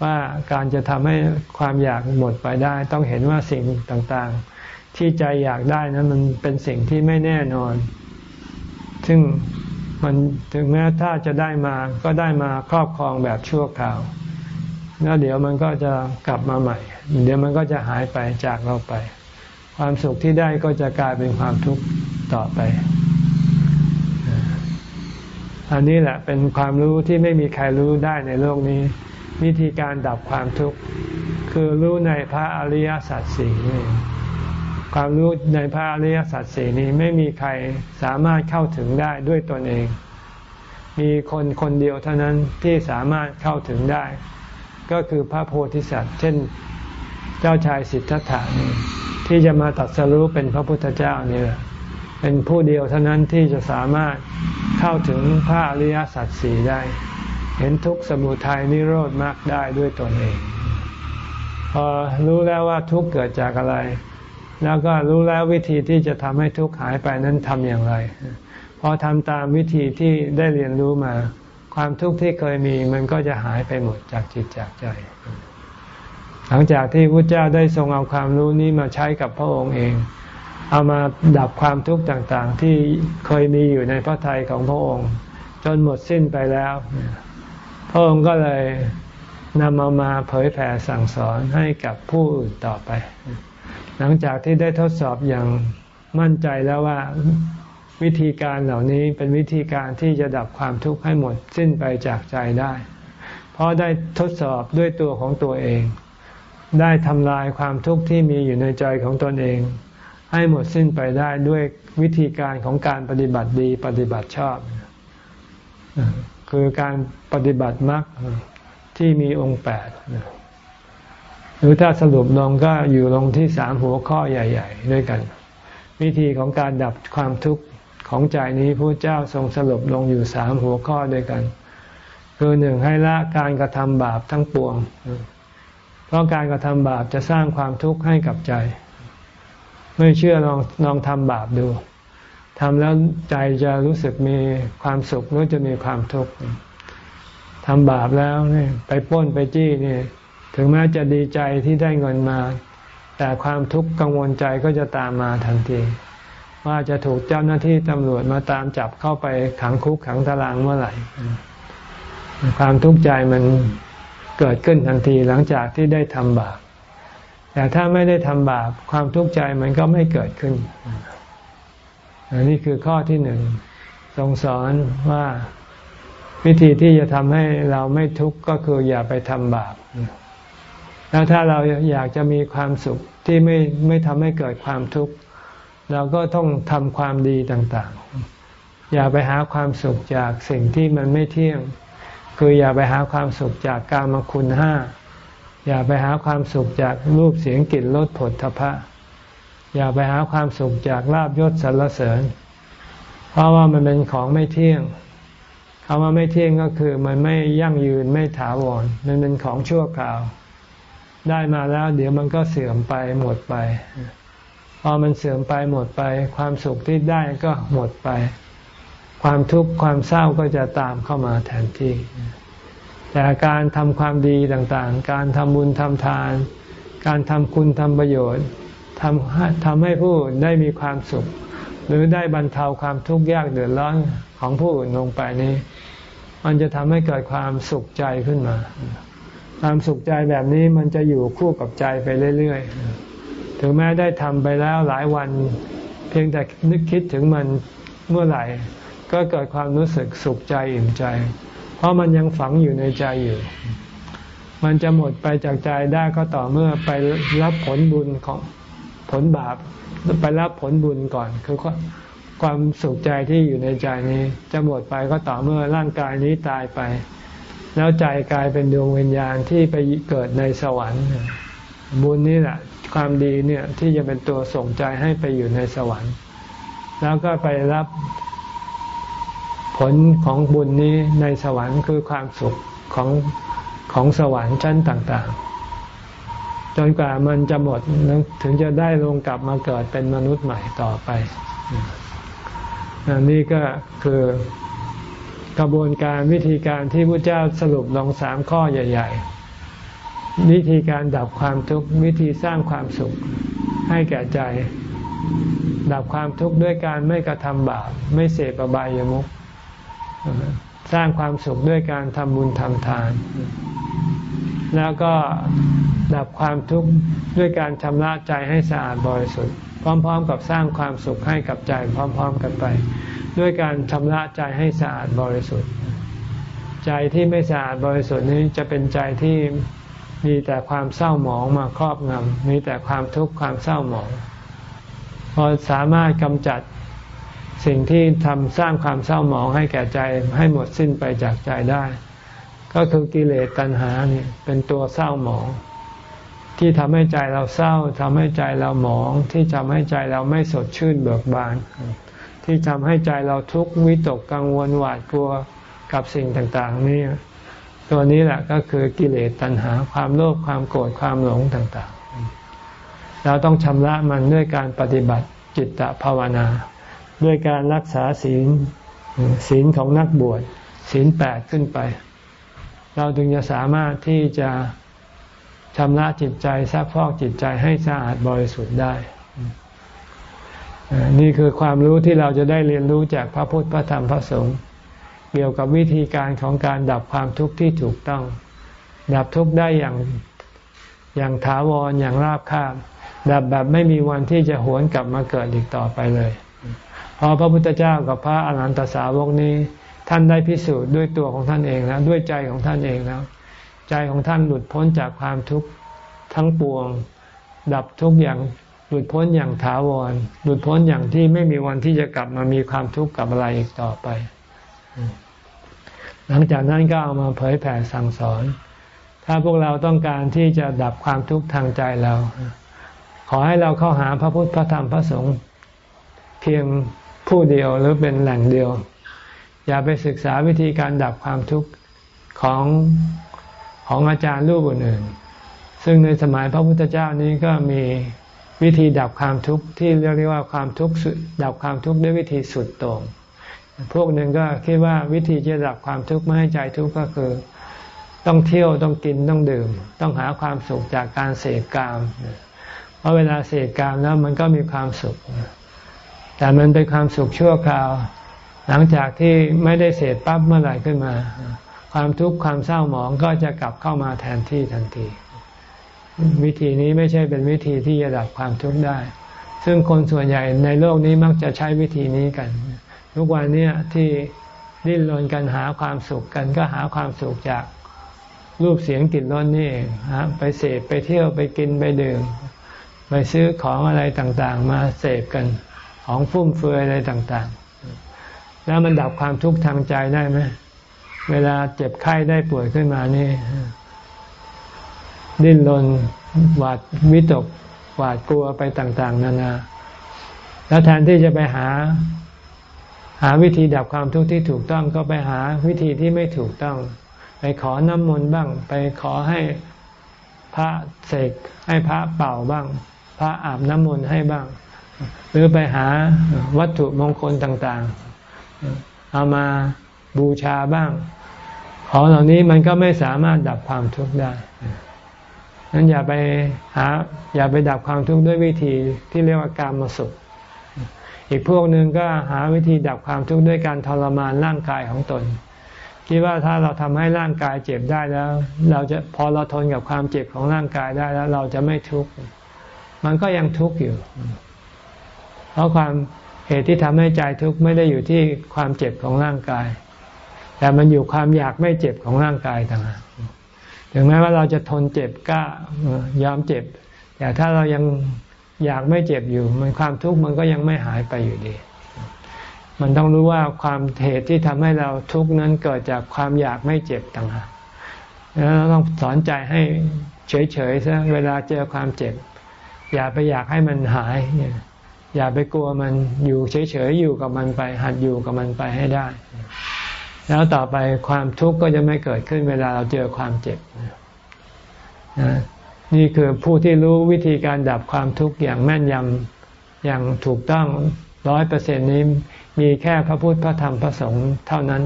ว่าการจะทำให้ความอยากหมดไปได้ ต้องเห็นว่าสิ่งต่างๆ ที่ใจอยากได้นั้นมันเป็นสิ่งที่ไม่แน่นอน ซึ่งมันถึงแม้ถ้าจะได้มาก็ได้มาครอบครองแบบชั่วคราว แล้วเดี๋ยวมันก็จะกลับมาใหม่ เดี๋ยวมันก็จะหายไปจากเราไป ความสุขที่ได้ก็จะกลายเป็นความทุกข์ต่อไป อันนี้แหละเป็นความรู้ที่ไม่มีใครรู้ได้ในโลกนี้ วิธีการดับความทุกข์คือรู้ในพระอริยสัจสี่นี่ความรู้ในพระอริยสัจสี่นี้ไม่มีใครสามารถเข้าถึงได้ด้วยตนเอง มีคนคนเดียวเท่านั้นที่สามารถเข้าถึงได้ ก็คือพระโพธิสัตว์ เช่นเจ้าชายสิทธัตถะนี่ที่จะมาตัดสรู้เป็นพระพุทธเจ้านี่แหละเป็นผู้เดียวเท่านั้นที่จะสามารถเข้าถึงพระอริยสัจสี่ได้ เห็นทุกสมุทัยนิโรธมากได้ด้วยตนเอง พอรู้แล้วว่าทุกเกิดจากอะไร แล้วก็รู้แล้ววิธีที่จะทำให้ทุกหายไปนั้นทำอย่างไร พอทำตามวิธีที่ได้เรียนรู้มา ความทุกข์ที่เคยมีมันก็จะหายไปหมดจากจิตจากใจ หลังจากที่พระเจ้าได้ทรงเอาความรู้นี้มาใช้กับพระองค์เอง เอามาดับความทุกข์ต่างๆ ที่เคยมีอยู่ในพระทัยของพระองค์ จนหมดสิ้นไปแล้ว พระองค์ก็เลยนำเอามาเผยแผ่สั่งสอนให้กับผู้อื่นต่อไป หลังจากที่ได้ทดสอบอย่างมั่นใจแล้วว่า วิธีการเหล่านี้เป็นวิธีการที่จะดับความทุกข์ให้หมดสิ้นไปจากใจได้ เพราะได้ทดสอบด้วยตัวของตัวเอง ได้ทำลายความทุกข์ที่มีอยู่ในใจของตนเอง ให้หมดสิ้นไปได้ด้วยวิธีการของการปฏิบัติดีปฏิบัติชอบ คือการปฏิบัติมรรคที่มีองค์แปดหรือถ้าสรุปลงก็อยู่ลงที่สามหัวข้อใหญ่ ๆ ด้วยกัน วิธีของการดับความทุกข์ ของใจนี้พระเจ้าทรงสรุปลงอยู่สามหัวข้อด้วยกัน คือหนึ่งให้ละการกระทำบาปทั้งปวง เพราะการกระทำบาปจะสร้างความทุกข์ให้กับใจ ไม่เชื่อลองลองทำบาปดูทำแล้วใจจะรู้สึกมีความสุขหรือจะมีความทุกข์ทำบาปแล้วนี่ไปป้นไปจี้นี่ถึงแม้จะดีใจที่ได้เงินมา แต่ความทุกข์กังวลใจก็จะตามมาทันที ว่าจะถูกเจ้าหน้าที่ตำรวจมาตามจับเข้าไปขังคุกขังตารางเมื่อไหร่ ความทุกข์ใจมันเกิดขึ้นทันทีหลังจากที่ได้ทำบาป แต่ถ้าไม่ได้ทำบาป ความทุกข์ใจมันก็ไม่เกิดขึ้น อันนี้คือข้อที่หนึ่งทรงสอนว่าวิธีที่จะทำให้เราไม่ทุกข์ก็คืออย่าไปทำบาป แล้วถ้าเราอยากจะมีความสุขที่ไม่ไม่ทำให้เกิดความทุกข์ เราก็ต้องทำความดีต่างๆ อย่าไปหาความสุขจากสิ่งที่มันไม่เที่ยง คืออย่าไปหาความสุขจากการมคุณห้า อย่าไปหาความสุขจากรูปเสียงกลิ่นรสผลทพะ อย่าไปหาความสุขจากลาบยศสรรเสริญ เพราะว่ามันเป็นของไม่เที่ยงคำว่าไม่เที่ยงก็คือมันไม่ยั่งยืนไม่ถาวร มันเป็นของชั่วคราว ได้มาแล้ว เดี๋ยวมันก็เสื่อมไปหมดไป พอมันเสื่อมไปหมดไป ความสุขที่ได้ก็หมดไป ความทุกข์ความเศร้าก็จะตามเข้ามาแทนที่ แต่การทำความดีต่างๆ การทำบุญทำทาน การทำคุณทำประโยชน์ทำทำให้ผู้ได้มีความสุข หรือได้บรรเทาความทุกข์ยากเดือดร้อนของผู้อื่นลงไปนี้ มันจะทำให้เกิดความสุขใจขึ้นมา ความสุขใจแบบนี้มันจะอยู่คู่กับใจไปเรื่อยๆ ถึงแม้ได้ทำไปแล้วหลายวัน เพียงแต่นึกคิดถึงมันเมื่อไหร่ ก็เกิดความรู้สึกสุขใจอิ่มใจ เพราะมันยังฝังอยู่ในใจอยู่ มันจะหมดไปจากใจได้ก็ต่อเมื่อไปรับผลบุญของผลบาปไปรับผลบุญก่อน คือความสุขใจที่อยู่ในใจนี้ จะหมดไปก็ต่อเมื่อร่างกายนี้ตายไป แล้วใจกลายเป็นดวงวิญญาณที่ไปเกิดในสวรรค์ บุญนี่แหละ ความดีเนี่ยที่จะเป็นตัวส่งใจให้ไปอยู่ในสวรรค์ แล้วก็ไปรับผลของบุญนี้ในสวรรค์คือความสุขของของสวรรค์ชั้นต่าง ๆ จนกว่ามันจะหมดถึงจะได้ลงกลับมาเกิดเป็นมนุษย์ใหม่ต่อไปนี่ก็คือกระบวนการวิธีการที่พระเจ้าสรุปลงสามข้อใหญ่ ๆ วิธีการดับความทุกข์วิธีสร้างความสุขให้แก่ใจ ดับความทุกข์ด้วยการไม่กระทำบาปไม่เสพอบายามุขสร้างความสุขด้วยการทำบุญทำทาน แล้วก็ดับความทุกข์ด้วยการชำระใจให้สะอาดบริสุทธิ์พร้อม ๆ กับสร้างความสุขให้กับใจพร้อม ๆ กันไป ด้วยการชำระใจให้สะอาดบริสุทธิ์ ใจที่ไม่สะอาดบริสุทธิ์นี้จะเป็นใจที่ มีแต่ความเศร้าหมองมาครอบงำมีแต่ความทุกข์ความเศร้าหมอง พอสามารถกำจัดสิ่งที่ทำสร้างความเศร้าหมองให้แก่ใจให้หมดสิ้นไปจากใจได้ ก็คือกิเลสตัณหาเนี่ยเป็นตัวเศร้าหมอง ที่ทำให้ใจเราเศร้าทำให้ใจเราหมอง ที่ทำให้ใจเราไม่สดชื่นเบิกบาน ที่ทำให้ใจเราทุกข์วิตกกังวลหวาดกลัวกับสิ่งต่าง ๆ นี่ ตัวนี้แหละก็คือกิเลสตัณหาความโลภความโกรธความหลงต่างๆ เราต้องชำระมันด้วยการปฏิบัติจิตตภาวนา ด้วยการรักษาศีลศีลของนักบวชศีลแปดขึ้นไป เราถึงจะสามารถที่จะชำระจิตใจซักพอกจิตใจให้สะอาดบริสุทธิ์ได้ นี่คือความรู้ที่เราจะได้เรียนรู้จากพระพุทธพระธรรมพระสงฆ์ เกี่ยวกับวิธีการของการดับความทุกข์ที่ถูกต้อง ดับทุกข์ได้อย่างอย่างถาวรอย่างราบคาบดับแบบไม่มีวันที่จะหวนกลับมาเกิดอีกต่อไปเลยพอพระพุทธเจ้ากับพระอรหันตสาวกนี้ ท่านได้พิสูจน์ด้วยตัวของท่านเองแล้วด้วยใจของท่านเองแล้วใจของท่านหลุดพ้นจากความทุกข์ทั้งปวง ดับทุกอย่างหลุดพ้นอย่างถาวร หลุดพ้นอย่างที่ไม่มีวันที่จะกลับมามีความทุกข์กับอะไรอีกต่อไป หลังจากนั้นก็เอามาเผยแผ่สั่งสอน ถ้าพวกเราต้องการที่จะดับความทุกข์ทางใจเรา ขอให้เราเข้าหาพระพุทธพระธรรมพระสงฆ์เพียงผู้เดียวหรือเป็นแหล่งเดียว อย่าไปศึกษาวิธีการดับความทุกข์ของของอาจารย์รูปอื่นซึ่งในสมัยพระพุทธเจ้านี้ก็มีวิธีดับความทุกข์ที่เรียกว่าความทุกข์ดับความทุกข์ด้วยวิธีสุดโต่ง พวกหนึ่งก็คิดว่าวิธีจะดับความทุกข์ไม่ให้ใจทุกข์ก็คือ ต้องเที่ยวต้องกินต้องดื่ม ต้องหาความสุขจากการเสพกาม เพราะเวลาเสพกามแล้วมันก็มีความสุข แต่มันเป็นความสุขชั่วคราว หลังจากที่ไม่ได้เสพปั๊บเมื่อไหร่ขึ้นมา ความทุกข์ความเศร้าหมองก็จะกลับเข้ามาแทนที่ทันที วิธีนี้ไม่ใช่เป็นวิธีที่จะดับความทุกข์ได้ ซึ่งคนส่วนใหญ่ในโลกนี้มักจะใช้วิธีนี้กัน ทุกวันนี้ที่ดิ้นรนกันหาความสุขกันก็หาความสุขจากรูปเสียงกลิ่นรสนี่เองฮะไปเสพไปเที่ยวไปกินไปดื่ม ไปซื้อของอะไรต่างๆ มาเสพกันของฟุ่มเฟือยอะไรต่างๆ แล้วมันดับความทุกข์ทางใจได้ไหมเวลาเจ็บไข้ได้ป่วยขึ้นมานี่ ดิ้นรนหวาดวิตกหวาดกลัวไปต่าง ๆ นานา แล้วแทนที่จะไปหา หาวิธีดับความทุกข์ที่ถูกต้องก็ไปหาวิธีที่ไม่ถูกต้อง ไปขอน้ำมนต์บ้าง ไปขอให้พระเสกให้พระเป่าบ้าง พระอาบน้ำมนต์ให้บ้าง หรือไปหาวัตถุมงคลต่างๆ เอามาบูชาบ้าง ของเหล่านี้มันก็ไม่สามารถดับความทุกข์ได้นั้นอย่าไปหาอย่าไปดับความทุกข์ด้วยวิธีที่เรียกว่าการมาสุข อีกพวกหนึ่งก็หาวิธีดับความทุกข์ด้วยการทรมานร่างกายของตน คิดว่าถ้าเราทำให้ร่างกายเจ็บได้แล้ว เราจะพอเราทนกับความเจ็บของร่างกายได้แล้ว เราจะไม่ทุกข์มันก็ยังทุกข์อยู่ เพราะความเหตุที่ทำให้ใจทุกข์ไม่ได้อยู่ที่ความเจ็บของร่างกาย แต่มันอยู่ความอยากไม่เจ็บของร่างกายต่างหากถึงแม้ว่าเราจะทนเจ็บกล้ายอมเจ็บ แต่ถ้าเรายัง อยากไม่เจ็บอยู่ มันความทุกข์มันก็ยังไม่หายไปอยู่ดี มันต้องรู้ว่าความเหตุที่ทำให้เราทุกข์นั้นเกิดจากความอยากไม่เจ็บต่างหากแล้วเราต้องสอนใจให้เฉยๆซะเวลาเจอความเจ็บ อย่าไปอยากให้มันหายอย่าไปกลัวมันอยู่เฉยๆอยู่กับมันไป หัดอยู่กับมันไปให้ได้ แล้วต่อไปความทุกข์ก็จะไม่เกิดขึ้นเวลาเราเจอความเจ็บ นี่คือผู้ที่รู้วิธีการดับความทุกข์อย่างแม่นยำอย่างถูกต้องร้อยเปอร์เซ็นนี้มีแค่พระพุทธพระธรรมพระสงฆ์เท่านั้น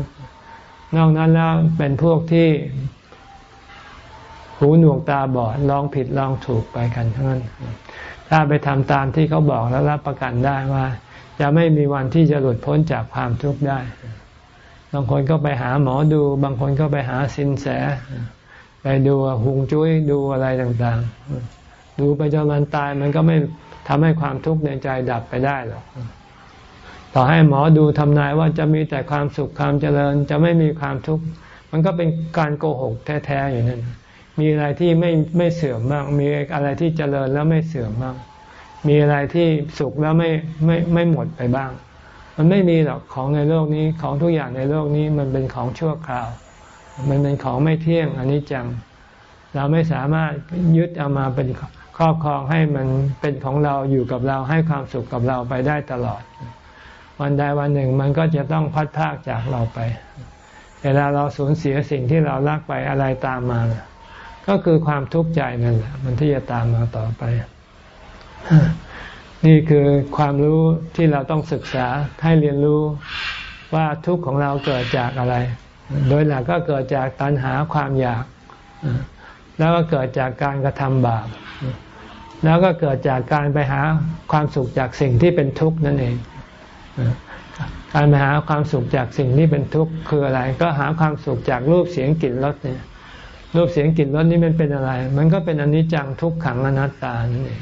นอกนั้นแล้วเป็นพวกที่หูหนวกตาบอดลองผิดลองถูกไปกันเทั้งนั้น ถ้าไปทำตามที่เขาบอกแล้วรับประกันได้ว่า จะไม่มีวันที่จะหลุดพ้นจากความทุกข์ได้ บางคนก็ไปหาหมอดู บางคนก็ไปหาสินแส ไปดูหุงจุ้ยดูอะไรต่างๆ ดูไปจนมันตายมันก็ไม่ทำให้ความทุกข์ในใจดับไปได้หรอกต่อให้หมอดูทำนายว่าจะมีแต่ความสุขความเจริญ จะไม่มีความทุกข์มันก็เป็นการโกหกแท้ๆอยู่นั่นมีอะไรที่ไม่ไม่เสื่อมบ้างมีอะไรที่เจริญแล้วไม่เสื่อมบ้างมีอะไรที่สุขแล้วไม่ไม่ไม่หมดไปบ้าง มันไม่มีหรอกของในโลกนี้ของทุกอย่างในโลกนี้มันเป็นของชั่วคราว มันเป็นของไม่เที่ยงอันนี้จัง เราไม่สามารถยึดเอามาเป็นครอบครองให้มันเป็นของเราอยู่กับเราให้ความสุขกับเราไปได้ตลอด วันใดวันหนึ่งมันก็จะต้องพัดพากจากเราไป เวลาเราสูญเสียสิ่งที่เรารักไปอะไรตามมา ก็คือความทุกข์ใจนั่นแหละมันที่จะตามมาต่อไป นี่คือความรู้ที่เราต้องศึกษาให้เรียนรู้ว่าทุกข์ของเราเกิดจากอะไร โดยหลักก็เกิดจากตัณหาความอยาก แล้วก็เกิดจากการกระทำบาป แล้วก็เกิดจากการไปหาความสุขจากสิ่งที่เป็นทุกข์นั่นเอง การไปหาความสุขจากสิ่งที่เป็นทุกข์คืออะไร ก็หาความสุขจากรูปเสียงกลิ่นรสเนี่ย รูปเสียงกลิ่นรสนี่มันเป็นอะไร มันก็เป็นอนิจจังทุกขังอนัตตานั่นเอง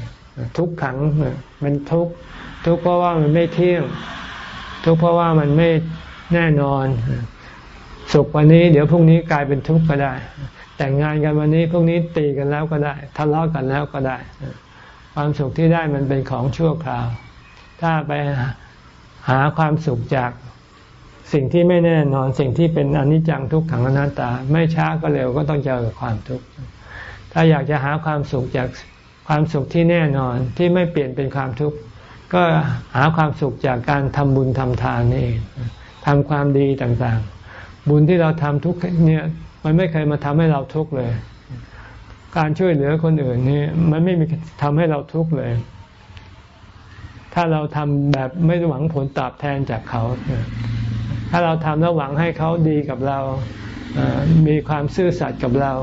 ทุกขังมันทุกข์ทุกเพราะว่ามันไม่เที่ยง ทุกเพราะว่ามันไม่แน่นอน สุขวันนี้เดี๋ยวพรุ่งนี้กลายเป็นทุกข์ก็ได้ แต่งงานกันวันนี้พรุ่งนี้ตีกันแล้วก็ได้ทะเลาะกันแล้วก็ได้ ความสุขที่ได้มันเป็นของชั่วคราว ถ้าไปหาความสุขจากสิ่งที่ไม่แน่นอนสิ่งที่เป็นอนิจจังทุกขังอนัตตา ไม่ช้าก็เร็วก็ต้องเจอกับความทุกข์ถ้าอยากจะหาความสุขจากความสุขที่แน่นอนที่ไม่เปลี่ยนเป็นความทุกข์ก็หาความสุขจากการทำบุญทำทานนี่เองทำความดีต่างๆ บุญที่เราทำทุกเนี่ยมันไม่เคยมาทำให้เราทุกข์เลย การช่วยเหลือคนอื่นนี่มันไม่มีทำให้เราทุกข์เลย ถ้าเราทำแบบไม่หวังผลตอบแทนจากเขา ถ้าเราทำแล้วหวังให้เขาดีกับเรา มีความซื่อสัตย์กับเรา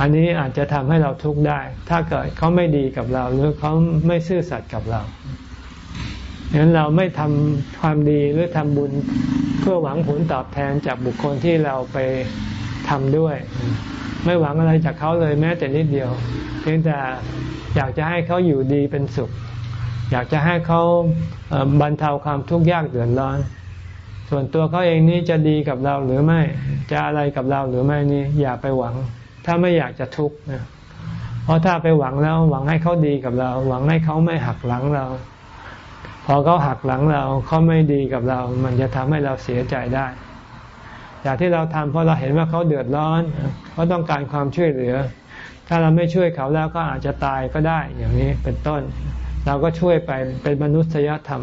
อันนี้อาจจะทำให้เราทุกข์ได้ ถ้าเกิดเขาไม่ดีกับเรา หรือเขาไม่ซื่อสัตย์กับเรา ฉะนั้นเราไม่ทำความดีหรือทำบุญเพื่อหวังผลตอบแทนจากบุคคลที่เราไปทำด้วย ไม่หวังอะไรจากเขาเลยแม้แต่นิดเดียว เพียงแต่อยากจะให้เขาอยู่ดีเป็นสุข อยากจะให้เขาบรรเทาความทุกข์ยากเดือดร้อน ส่วนตัวเขาเองนี้จะดีกับเราหรือไม่ จะอะไรกับเราหรือไม่นี่อย่าไปหวัง ถ้าไม่อยากจะทุกข์นะเพราะถ้าไปหวังแล้วหวังให้เขาดีกับเรา หวังให้เขาไม่หักหลังเรา พอเขาหักหลังเราเขาไม่ดีกับเรา มันจะทำให้เราเสียใจได้จากที่เราทำเพราะเราเห็นว่าเขาเดือดร้อนเขาต้องการความช่วยเหลือ ถ้าเราไม่ช่วยเขาแล้วก็อาจจะตายก็ได้อย่างนี้เป็นต้น เราก็ช่วยไปเป็นมนุษยธรรม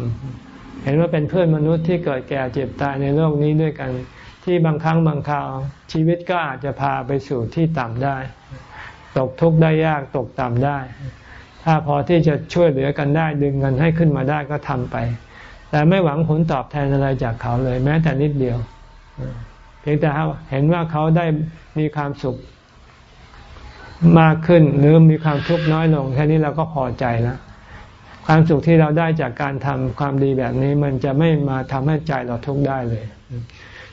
เห็นว่าเป็นเพื่อนมนุษย์ที่เกิดแก่เจ็บตายในโลกนี้ด้วยกัน ที่บางครั้งบางคราว ชีวิตก็อาจจะพาไปสู่ที่ต่ำได้ ตกทุกข์ได้ยากตกต่ำได้ ถ้าพอที่จะช่วยเหลือกันได้ดึงเงินให้ขึ้นมาได้ก็ทำไป แต่ไม่หวังผลตอบแทนอะไรจากเขาเลย แม้แต่นิดเดียวเพียงแต่เห็นว่าเขาได้มีความสุขมากขึ้นหรือมีความทุกข์น้อยลงแค่นี้เราก็พอใจแล้วความสุขที่เราได้จากการทำความดีแบบนี้ มันจะไม่มาทำให้ใจเราทุกข์ได้เลย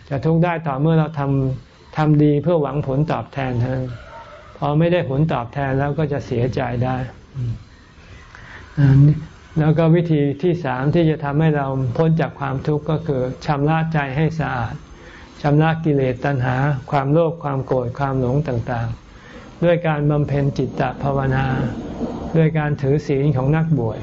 จะทุกข์ได้ต่อเมื่อเราทำทำดีเพื่อหวังผลตอบแทนเท่านั้นพอไม่ได้ผลตอบแทนแล้วก็จะเสียใจได้ แล้วก็วิธีที่สามที่จะทำให้เราพ้นจากความทุกข์ก็คือชำระใจให้สะอาดชำระกิเลสตัณหา ความโลภความโกรธความหลงต่างๆ ด้วยการบำเพ็ญจิตตภาวนา ด้วยการถือศีลของนักบวช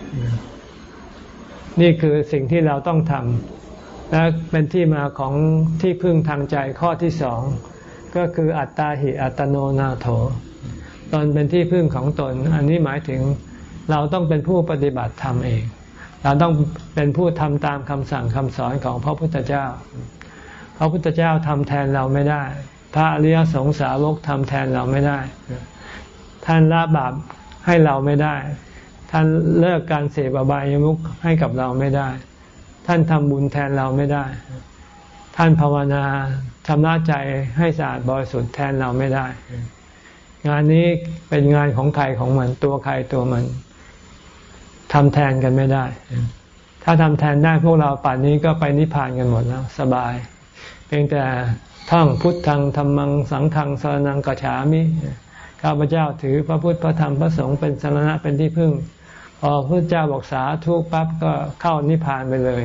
นี่คือสิ่งที่เราต้องทำและเป็นที่มาของที่พึ่งทางใจข้อที่สองก็คืออัตตาหิอัตโนนาโถ ตนเป็นที่พึ่งของตน อันนี้หมายถึงเราต้องเป็นผู้ปฏิบัติธรรมเอง เราต้องเป็นผู้ทำตามคำสั่งคำสอนของพระพุทธเจ้า พระพุทธเจ้าทำแทนเราไม่ได้ พระอริยสงสาวกทำแทนเราไม่ได้ ท่านละบาปให้เราไม่ได้ ท่านเลิกการเสพอบายมุขให้กับเราไม่ได้ ท่านทำบุญแทนเราไม่ได้ ท่านภาวนาชำระใจให้สะอาดบริสุทธิ์แทนเราไม่ได้ งานนี้เป็นงานของใครของมัน ตัวใครตัวมันทำแทนกันไม่ได้ ถ้าทำแทนได้พวกเราป่านนี้ก็ไปนิพพานกันหมดแล้ว สบาย เพียงแต่ท่องพุทธังธรรมังสังฆังสรนังกัจฉามิข้าพเจ้าถือพระพุทธพระธรรมพระสงฆ์เป็นสารณะเป็นที่พึ่ง พอพระเจ้าบอกสาทุกปั๊บก็เข้านิพพานไปเลย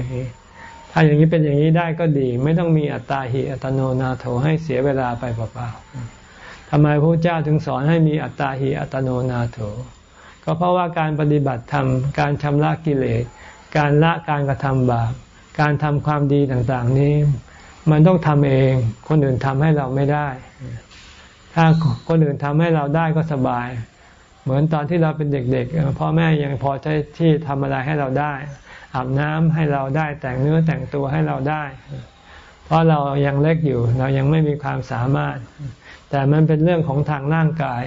ถ้าอย่างนี้เป็นอย่างนี้ได้ก็ดี ไม่ต้องมีอัตตาหิอัตโนนาโถให้เสียเวลาไปเปล่าๆ ทำไมพระเจ้าถึงสอนให้มีอัตตาหิอัตโนนาโถ ก็เพราะว่าการปฏิบัติธรรม การชำระกิเลส การละการกระทำบาป การทำความดีต่างๆนี้ มันต้องทำเอง คนอื่นทำให้เราไม่ได้ ถ้าคนอื่นทำให้เราได้ก็สบาย เหมือนตอนที่เราเป็นเด็กๆ พ่อแม่ยังพอใช้ที่ทำอะไรให้เราได้ อาบน้ำให้เราได้ แต่งเนื้อแต่งตัวให้เราได้ เพราะเรายังเล็กอยู่ เรายังไม่มีความสามารถ แต่มันเป็นเรื่องของทางร่างกาย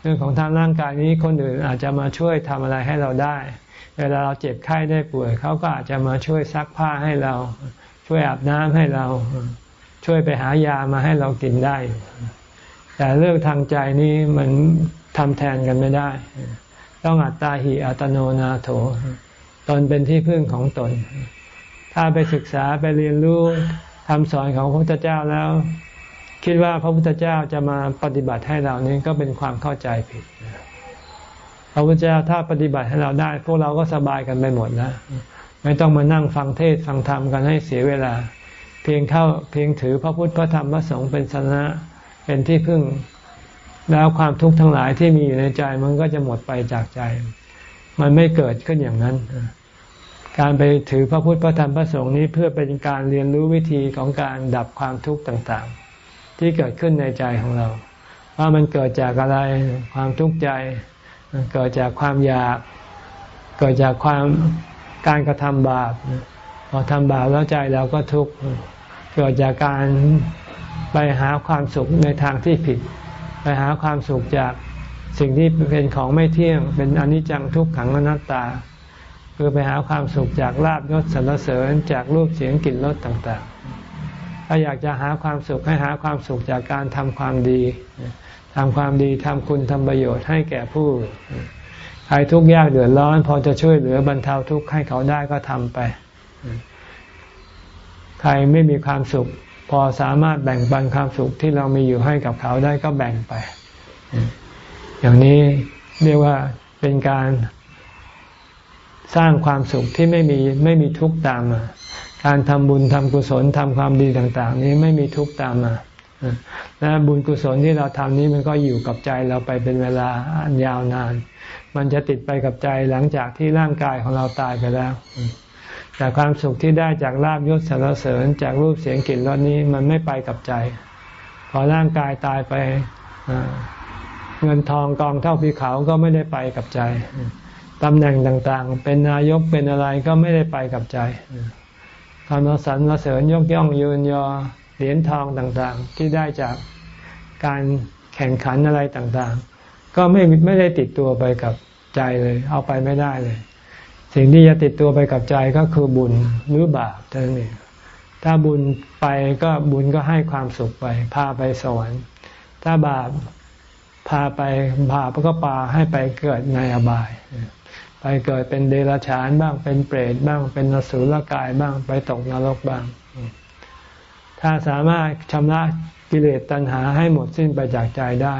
เรื่องของทางร่างกายนี้คนอื่นอาจจะมาช่วยทำอะไรให้เราได้ เวลาเราเจ็บไข้ได้ป่วยเขาก็อาจจะมาช่วยซักผ้าให้เรา ช่วยอาบน้ำให้เรา ช่วยไปหายามาให้เรากินได้ แต่เรื่องทางใจนี้มันทำแทนกันไม่ได้ ต้องอัตตาหิอัตโนนาโถตนเป็นที่พึ่งของตน ถ้าไปศึกษาไปเรียนรู้คำสอนของพระพุทธเจ้าแล้ว คิดว่าพระพุทธเจ้าจะมาปฏิบัติให้เรานี้ก็เป็นความเข้าใจผิดพระพุทธเจ้าถ้าปฏิบัติให้เราได้ พวกเราก็สบายกันไปหมดนะไม่ต้องมานั่งฟังเทศฟังธรรมกันให้เสียเวลา เพียงเข้าเพียงถือพระพุทธพระธรรมพระสงฆ์เป็นสนะเป็นที่พึ่ง แล้วความทุกข์ทั้งหลายที่มีอยู่ในใจมันก็จะหมดไปจากใจ มันไม่เกิดขึ้นอย่างนั้น การไปถือพระพุทธพระธรรมพระสงฆ์นี้เพื่อเป็นการเรียนรู้วิธีของการดับความทุกข์ต่างๆ ที่เกิดขึ้นในใจของเรา ว่ามันเกิดจากอะไรความทุกข์ใจ เกิดจากความอยาก เกิดจากความการกระทำบาปพอทำบาปแล้วใจเราก็ทุกข์เกิดจากการไปหาความสุขในทางที่ผิด ไปหาความสุขจากสิ่งที่เป็นของไม่เที่ยง เป็นอนิจจังทุกขังอนัตตา คือไปหาความสุขจากลาบยศสรรเสริญจากรูปเสียงกลิ่นรสต่าง ถ้าอยากจะหาความสุขให้หาความสุขจากการทำความดีทำความดีทำคุณทำประโยชน์ให้แก่ผู้ใครทุกข์ยากเดือดร้อน พอจะช่วยเหลือบรรเทาทุกข์ให้เขาได้ก็ทำไป ใครไม่มีความสุข พอสามารถแบ่งปันความสุขที่เรามีอยู่ให้กับเขาได้ก็แบ่งไป อย่างนี้เรียกว่าเป็นการสร้างความสุขที่ไม่มีไม่มีทุกข์ตามมา การทำบุญทำกุศลทำความดีต่าง ๆ นี้ไม่มีทุกข์ตามมาและบุญกุศลที่เราทำนี้มันก็อยู่กับใจเราไปเป็นเวลาอันยาวนาน มันจะติดไปกับใจหลังจากที่ร่างกายของเราตายไปแล้ว แต่ความสุขที่ได้จากลาบยศสรรเสริญจากรูปเสียงกลิ่นรสนี้มันไม่ไปกับใจ พอร่างกายตายไปเงินทองกองเท่าพีเขาก็ไม่ได้ไปกับใจตำแหน่งต่างๆ เป็นนายกเป็นอะไรก็ไม่ได้ไปกับใจ คำสรรเสริญยกย่องยืนยอเหรียญทองต่างๆ ที่ได้จากการแข่งขันอะไรต่างๆ ก็ไม่ไม่ได้ติดตัวไปกับใจเลย เอาไปไม่ได้เลย สิ่งที่จะติดตัวไปกับใจก็คือบุญหรือบาปเท่านั้นเองถ้าบุญไปก็บุญก็ให้ความสุขไป พาไปสวรรค์ถ้าบาปพาไปบาปก็ปาให้ไปเกิดในอบาย ไปเกิดเป็นเดรัจฉานบ้างเป็นเปรตบ้าง เป็นนสุลกายบ้างไปตกนรกบ้าง ถ้าสามารถชำระกิเลสตัณหาให้หมดสิ้นไปจากใจได้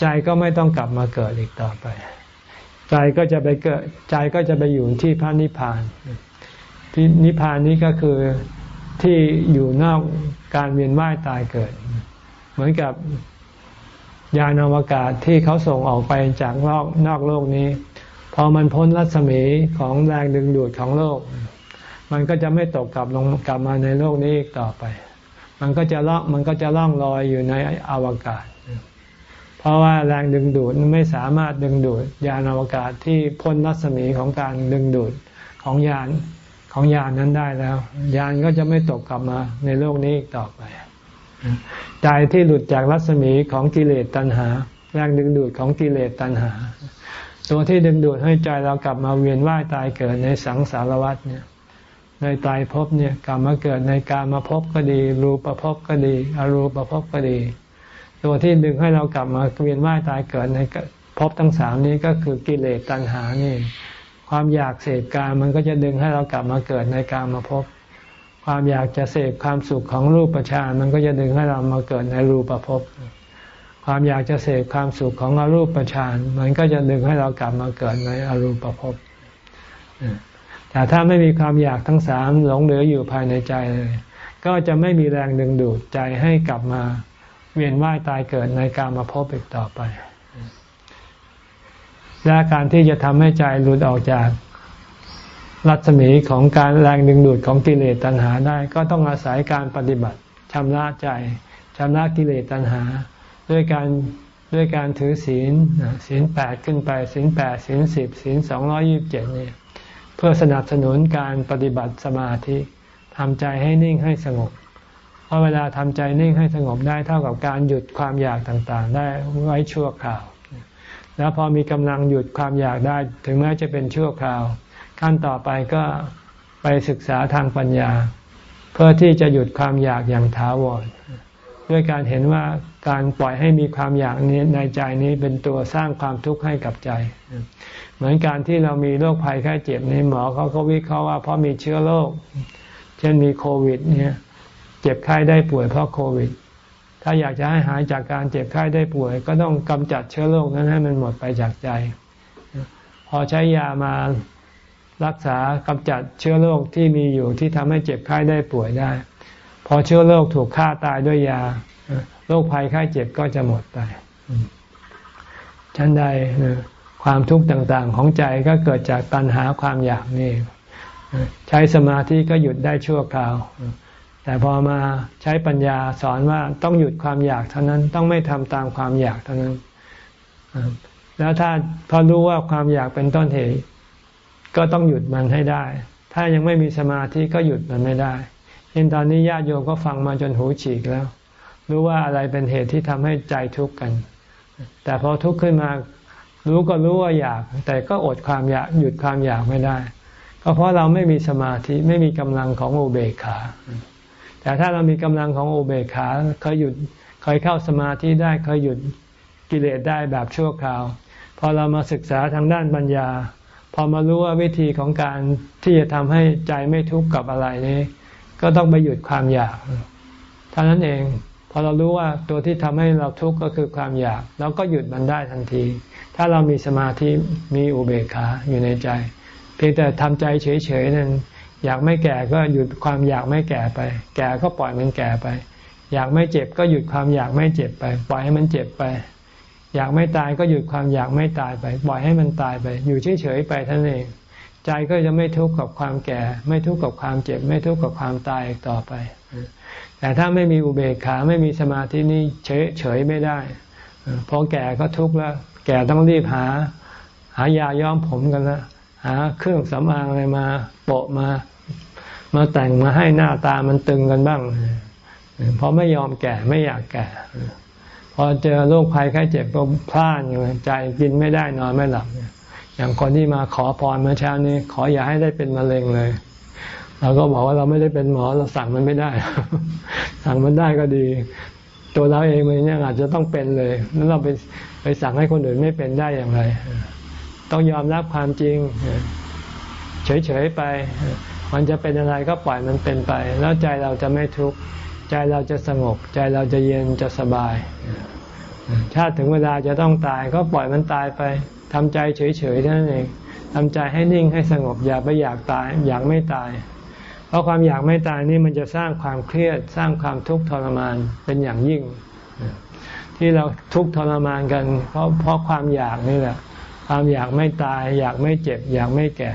ใจก็ไม่ต้องกลับมาเกิดอีกต่อไป ใจก็จะไปเกิดใจก็จะไปอยู่ที่พระนิพพานที่นิพพานนี้ก็คือที่อยู่นอกการเวียนว่ายตายเกิด เหมือนกับยานอวกาศที่เขาส่งออกไปจากนอกนอกโลกนี้ พอมันพ้นรัศมีของแรงดึงดูดของโลก มันก็จะไม่ตกกลับลงกลับมาในโลกนี้อีกต่อไป มันก็จะล่องมันก็จะล่องลอยอยู่ในอวกาศ เพราะว่าแรงดึงดูดไม่สามารถดึงดูดยานอวกาศที่พ้นรัศมีของการดึงดูดของยานของยานนั้นได้แล้ว ยานก็จะไม่ตกกลับมาในโลกนี้อีกต่อไปใจที่หลุดจากรัศมีของกิเลสตัณหา แรงดึงดูดของกิเลสตัณหา ตัวที่ดึงดูดให้ใจเรากลับมาเวียนว่ายตายเกิดในสังสารวัฏเนี่ย ในตายภพเนี่ยกลับมาเกิดในการมาภพก็ดี รูปภพก็ดี อรูปภพก็ดี ตัวที่ดึงให้เรากลับมาเวียนว่ายตายเกิดในภพทั้งสามนี้ก็คือกิเลสตัณหานี่ ความอยากเสพการมันก็จะดึงให้เรากลับมาเกิดในการมาภพความอยากจะเสพความสุขของรูปฌานมันก็จะดึงให้เรามาเกิดในรูปภพ ความอยากจะเสพความสุขของอรูปฌานมันก็จะดึงให้เรากลับมาเกิดในอรูปภพแต่ถ้าไม่มีความอยากทั้งสามหลงเหลืออยู่ภายในใจเลย ก็จะไม่มีแรงดึงดูดใจให้กลับมาเวียนว่ายตายเกิดในการมาพบอีกต่อไป และการที่จะทำให้ใจหลุดออกจากรัศมีของการแรงดึงดูดของกิเลสตัณหาได้ ก็ต้องอาศัยการปฏิบัติชำระใจชำระกิเลสตัณหา ด้วยการด้วยการถือศีลศีลแปดขึ้นไปศีลแปดศีลสิบศีลสองร้อยิบเจ็ดเนี่ยเพื่อสนับสนุนการปฏิบัติสมาธิทำใจให้นิ่งให้สงบเพราะเวลาทำใจนิ่งให้สงบได้เท่ากับการหยุดความอยากต่างๆ ได้ไว้ชั่วคราว แล้วพอมีกำลังหยุดความอยากได้ ถึงแม้จะเป็นชั่วคราว ขั้นต่อไปก็ไปศึกษาทางปัญญา เพื่อที่จะหยุดความอยากอย่างถาวร ด้วยการเห็นว่าการปล่อยให้มีความอยากนี้ในใจนี้เป็นตัวสร้างความทุกข์ให้กับใจ เหมือนการที่เรามีโรคภัยไข้เจ็บในหมอเขาก็วิเคราะห์ว่าเพราะมีเชื้อโรคเช่นมีโควิดเนี่ยเจ็บไข้ได้ป่วยเพราะโควิด ถ้าอยากจะให้หายจากการเจ็บไข้ได้ป่วย ก็ต้องกำจัดเชื้อโรคนั้นให้มันหมดไปจากใจ พอใช้ยามารักษากำจัดเชื้อโรคที่มีอยู่ที่ทำให้เจ็บไข้ได้ป่วยได้ พอเชื้อโรคถูกฆ่าตายด้วยยาโรคภัยไข้เจ็บก็จะหมดไปชั้นใดความทุกข์ต่างๆ ของใจก็เกิดจากตัณหาความอยากนี่ใช้สมาธิก็หยุดได้ชั่วคราว แต่พอมาใช้ปัญญาสอนว่าต้องหยุดความอยากเท่านั้นต้องไม่ทำตามความอยากเท่านั้น แล้วถ้าพอรู้ว่าความอยากเป็นต้นเหตุก็ต้องหยุดมันให้ได้ ถ้ายังไม่มีสมาธิก็หยุดมันไม่ได้ เช่นตอนนี้ญาติโยมก็ฟังมาจนหูฉีกแล้ว รู้ว่าอะไรเป็นเหตุที่ทำให้ใจทุกข์กัน แต่พอทุกข์ขึ้นมา รู้ก็รู้ว่าอยาก แต่ก็อดความอยากหยุดความอยากไม่ได้ ก็เพราะเราไม่มีสมาธิไม่มีกำลังของอุเบกขา แต่ถ้าเรามีกำลังของอุเบกขาเคยหยุดเคยเข้าสมาธิได้เคยหยุดกิเลสได้แบบชั่วคราว พอเรามาศึกษาทางด้านปัญญา พอมารู้ว่าวิธีของการที่จะทำให้ใจไม่ทุกข์กับอะไรนี้ ก็ต้องไปหยุดความอยากเท่านั้นเอง พอเรารู้ว่าตัวที่ทำให้เราทุกข์ก็คือความอยากเราก็หยุดมันได้ทันที ถ้าเรามีสมาธิมีอุเบกขาอยู่ในใจ เพียงแต่ทำใจเฉยๆนั้นอยากไม่แก่ก็หยุดความอยากไม่แก่ไป แก่ก็ปล่อยมันแก่ไป อยากไม่เจ็บก็หยุดความอยากไม่เจ็บไป ปล่อยให้มันเจ็บไป อยากไม่ตายก็หยุดความอยากไม่ตายไป ปล่อยให้มันตายไป อยู่เฉยๆไปท่านเอง ใจก็จะไม่ทุกข์กับความแก่ ไม่ทุกข์กับความเจ็บ ไม่ทุกข์กับความตายต่อไป แต่ถ้าไม่มีอุเบกขาไม่มีสมาธินี่เฉยเฉยไม่ได้พอแก่ก็ทุกข์แล้ว แก่ต้องรีบหา หายาย้อมผมกันแล้วหาเครื่องสำอางอะไรมาโปะมา มาแต่งมาให้หน้าตามันตึงกันบ้างเพราะไม่ยอมแก่ไม่อยากแก่พอเจอโรคภัยไข้เจ็บก็พลาดอยู่ใจกินไม่ได้นอนไม่หลับ อย่างคนที่มาขอพรเมื่อเช้านี้ ขออย่าให้ได้เป็นมะเร็งเลยเราก็บอกว่าเราไม่ได้เป็นหมอเราสั่งมันไม่ได้ สั่งมันได้ก็ดี ตัวเราเองมันเนี่ยอาจจะต้องเป็นเลยแล้วเราไปไปสั่งให้คนอื่นไม่เป็นได้อย่างไร ต้องยอมรับความจริง เฉยๆไป มันจะเป็นอะไรก็ปล่อยมันเป็นไป แล้วใจเราจะไม่ทุกข์ใจเราจะสงบ ใจเราจะเย็นจะสบาย ถ้าถึงเวลาจะต้องตายก็ปล่อยมันตายไป ทำใจเฉยๆเท่านั้นเองทำใจให้นิ่งให้สงบอย่าไปอยากตายอยากไม่ตาย เพราะความอยากไม่ตายนี่มันจะสร้างความเครียดสร้างความทุกข์ทรมานเป็นอย่างยิ่ง ที่เราทุกข์ทรมานกัน เพราะเพราะความอยากนี่แหละ ความอยากไม่ตาย อยากไม่เจ็บ อยากไม่แก่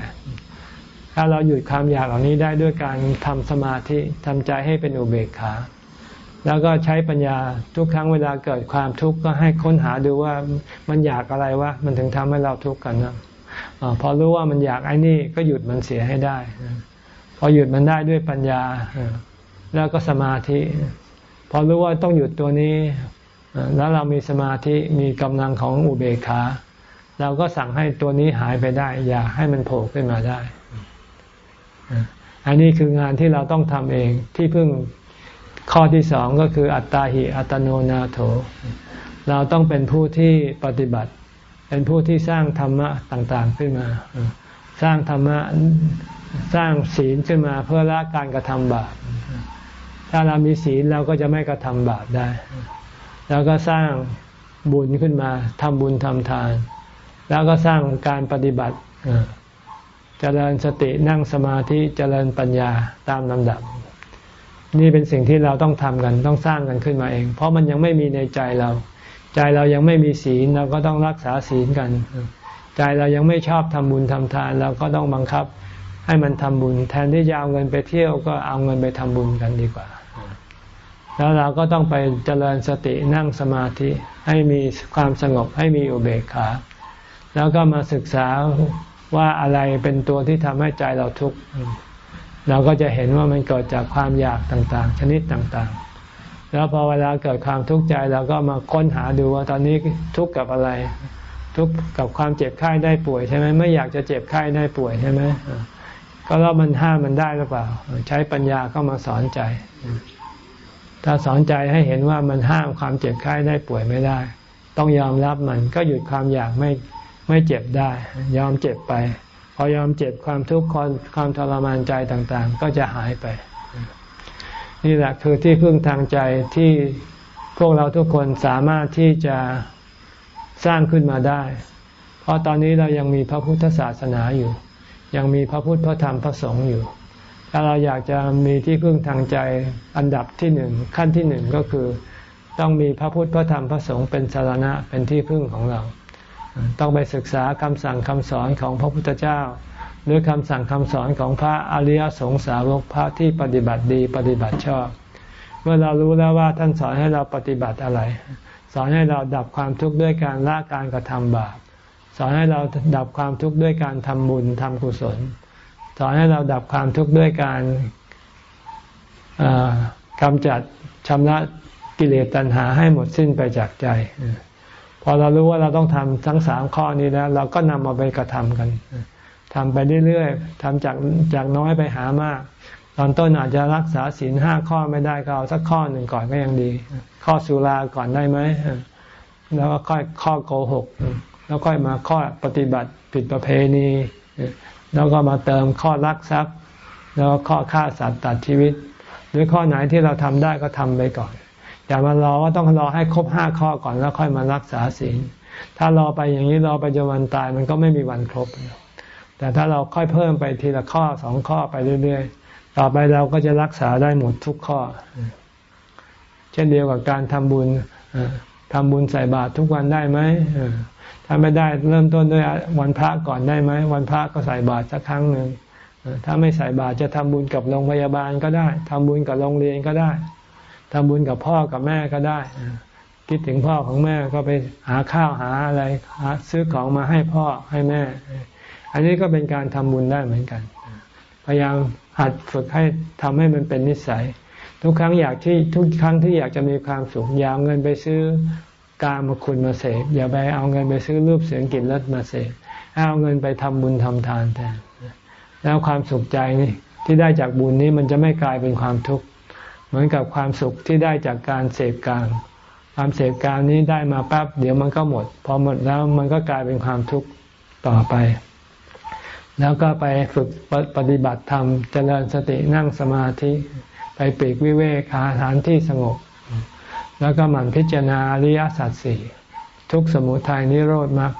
ถ้าเราหยุดความอยากเหล่านี้ได้ด้วยการทำสมาธิทำใจให้เป็นอุเบกขา แล้วก็ใช้ปัญญาทุกครั้งเวลาเกิดความทุกข์ก็ให้ค้นหาดูว่ามันอยากอะไรวะมันถึงทำให้เราทุกข์กันนะพอรู้ว่ามันอยากไอ้นี่ก็หยุดมันเสียให้ได้ พอหยุดมันได้ด้วยปัญญา แล้วก็สมาธิ พอรู้ว่าต้องหยุดตัวนี้ แล้วเรามีสมาธิมีกำลังของอุเบกขา เราก็สั่งให้ตัวนี้หายไปได้ อย่าให้มันโผล่ขึ้นมาได้ อันนี้คืองานที่เราต้องทำเองที่เพิ่ง ข้อที่สองก็คืออัตตาหิอัตโนนาโถ เราต้องเป็นผู้ที่ปฏิบัติ เป็นผู้ที่สร้างธรรมะต่างๆขึ้นมา สร้างธรรมะสร้างศีลขึ้นมาเพื่อละการกระทำบาป ถ้าเรามีศีลเราก็จะไม่กระทำบาปได้ แล้วก็สร้างบุญขึ้นมาทำบุญทำทาน แล้วก็สร้างการปฏิบัติเจริญสตินั่งสมาธิเจริญปัญญาตามลำดับ นี่เป็นสิ่งที่เราต้องทำกันต้องสร้างกันขึ้นมาเอง เพราะมันยังไม่มีในใจเรา ใจเรายังไม่มีศีลเราก็ต้องรักษาศีลกัน ใจเรายังไม่ชอบทำบุญทำทาน เราก็ต้องบังคับให้มันทำบุญ แทนที่จะเอาเงินไปเที่ยวก็เอาเงินไปทำบุญกันดีกว่า แล้วเราก็ต้องไปเจริญสตินั่งสมาธิให้มีความสงบให้มีอุเบกขา แล้วก็มาศึกษาว่าอะไรเป็นตัวที่ทำให้ใจเราทุกข์ เราก็จะเห็นว่ามันเกิดจากความอยากต่างๆ ชนิดต่างๆ แล้วพอเวลาเกิดความทุกข์ใจเราก็มาค้นหาดูว่าตอนนี้ทุกข์กับอะไร ทุกข์กับความเจ็บไข้ได้ป่วยใช่ไหมไม่อยากจะเจ็บไข้ได้ป่วยใช่ไหมก็แล้วมันห้ามมันได้หรือเปล่า ใช้ปัญญาเข้ามาสอนใจ ถ้าสอนใจให้เห็นว่ามันห้ามความเจ็บไข้ได้ป่วยไม่ได้ ต้องยอมรับมันก็หยุดความอยากไม่ไม่เจ็บได้ ยอมเจ็บไป พอยอมเจ็บความทุกข์ความทรมานใจต่างๆ ก็จะหายไป นี่แหละคือที่พึ่งทางใจที่พวกเราทุกคนสามารถที่จะสร้างขึ้นมาได้ เพราะตอนนี้เรายังมีพระพุทธศาสนาอยู่ ยังมีพระพุทธพระธรรมพระสงฆ์อยู่ ถ้าเราอยากจะมีที่พึ่งทางใจอันดับที่หนึ่งขั้นที่หนึ่งก็คือ ต้องมีพระพุทธพระธรรมพระสงฆ์เป็นสารณะเป็นที่พึ่งของเรา ต้องไปศึกษาคำสั่งคำสอนของพระพุทธเจ้า หรือคำสั่งคำสอนของพระอริยสงสาวกพระที่ปฏิบัติดีปฏิบัติชอบ เมื่อเรารู้แล้วว่าท่านสอนให้เราปฏิบัติอะไร สอนให้เราดับความทุกข์ด้วยการละการกระทำบาปสอนให้เราดับความทุกข์ด้วยการทำบุญทำกุศล สอนให้เราดับความทุกข์ด้วยการกำจัดชำระกิเลสตัณหาให้หมดสิ้นไปจากใจ พอเรารู้ว่าเราต้องทำทั้งสามข้อนี้แล้ว เราก็นำมาไปกระทำกันทำไปเรื่อยๆทำจากจากน้อยไปหามาก ตอนต้นอาจจะรักษาศีลห้าข้อไม่ได้ก็เอาสักข้อหนึ่งก่อนก็ยังดี ข้อสุราก่อนได้ไหมแล้วก็ค่อยข้อโกหก แล้วค่อยมาข้อปฏิบัติผิดประเพณีแล้วก็มาเติมข้อรักทรัพย์ แล้วข้อฆ่าสัตว์ตัดชีวิต หรือข้อไหนที่เราทำได้ก็ทำไปก่อน อย่ามารอว่าต้องรอให้ครบห้าข้อก่อนแล้วค่อยมารักษาศีล ถ้ารอไปอย่างนี้รอไปจนวันตายมันก็ไม่มีวันครบ แต่ถ้าเราค่อยเพิ่มไปทีละข้อสองข้อไปเรื่อยๆ ต่อไปเราก็จะรักษาได้หมดทุกข้อ เช่นเดียวกับการทำบุญทำบุญใส่บาตรทุกวันได้ไหมถ้าไม่ได้เริ่มต้นด้วยวันพระก่อนได้ไหมวันพระก็ใส่บาตรสักครั้งหนึ่งถ้าไม่ใส่บาตรจะทำบุญกับโรงพยาบาลก็ได้ทำบุญกับโรงเรียนก็ได้ ทำบุญกับพ่อกับแม่ก็ได้ คิดถึงพ่อของแม่ก็ไปหาข้าวหาอะไรหาซื้อของมาให้พ่อให้แม่ อันนี้ก็เป็นการทำบุญได้เหมือนกัน พยายามหัดฝึกให้ทำให้มันเป็นนิสัย ทุกครั้งอยากที่ทุกครั้งที่อยากจะมีความสุขอย่ากเงินไปซื้อการมาคุณมาเสพอย่าไปเอาเงินไปซื้อรูปเสียงกลิ่นรสมาเสพเอาเงินไปทำบุญทำทานแทนแล้วความสุขใจนี่ที่ได้จากบุญนี้มันจะไม่กลายเป็นความทุกข์ เหมือนกับความสุขที่ได้จากการเสพกามความเสพกามนี้ได้มาแป๊บเดี๋ยวมันก็หมด พอหมดแล้วมันก็กลายเป็นความทุกข์ต่อไป แล้วก็ไปฝึกปฏิบัติธรรมเจริญสตินั่งสมาธิ ไปปีกวิเวกหาฐานที่สงบ แล้วก็หมั่นพิจารณาอริยสัจสี่ทุกสมุทัยนิโรธมรรค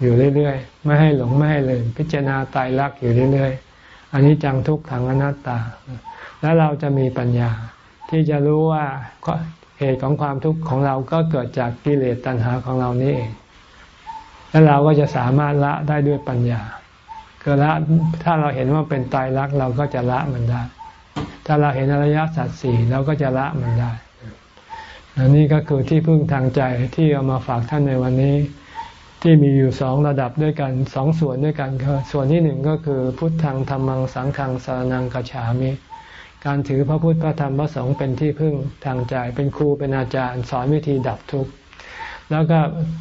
อยู่เรื่อยๆ ไม่ให้หลงไม่ให้ลืมพิจารณาตายรักอยู่เรื่อยๆอันนี้จังทุกขังอนัตตา แล้วเราจะมีปัญญา ที่จะรู้ว่าเหตุของความทุกข์ของเราก็เกิดจากกิเลสตัณหาของเรานี่เองแล้วเราก็จะสามารถละได้ด้วยปัญญาคือละถ้าเราเห็นว่าเป็นตายรักเราก็จะละมันได้ ถ้าเราเห็นอริยสัจสี่เราก็จะละมันได้อันนี้ก็คือที่พึ่งทางใจที่เอามาฝากท่านในวันนี้ ที่มีอยู่สองระดับด้วยกันสองส่วนด้วยกันคือส่วนที่หนึ่งก็คือพุทธังธรรมังสังฆังสารนังกัจฉามิ การถือพระพุทธพระธรรมพระสงฆ์เป็นที่พึ่งทางใจ เป็นครูเป็นอาจารย์ สอนวิธีดับทุกข์แล้วก็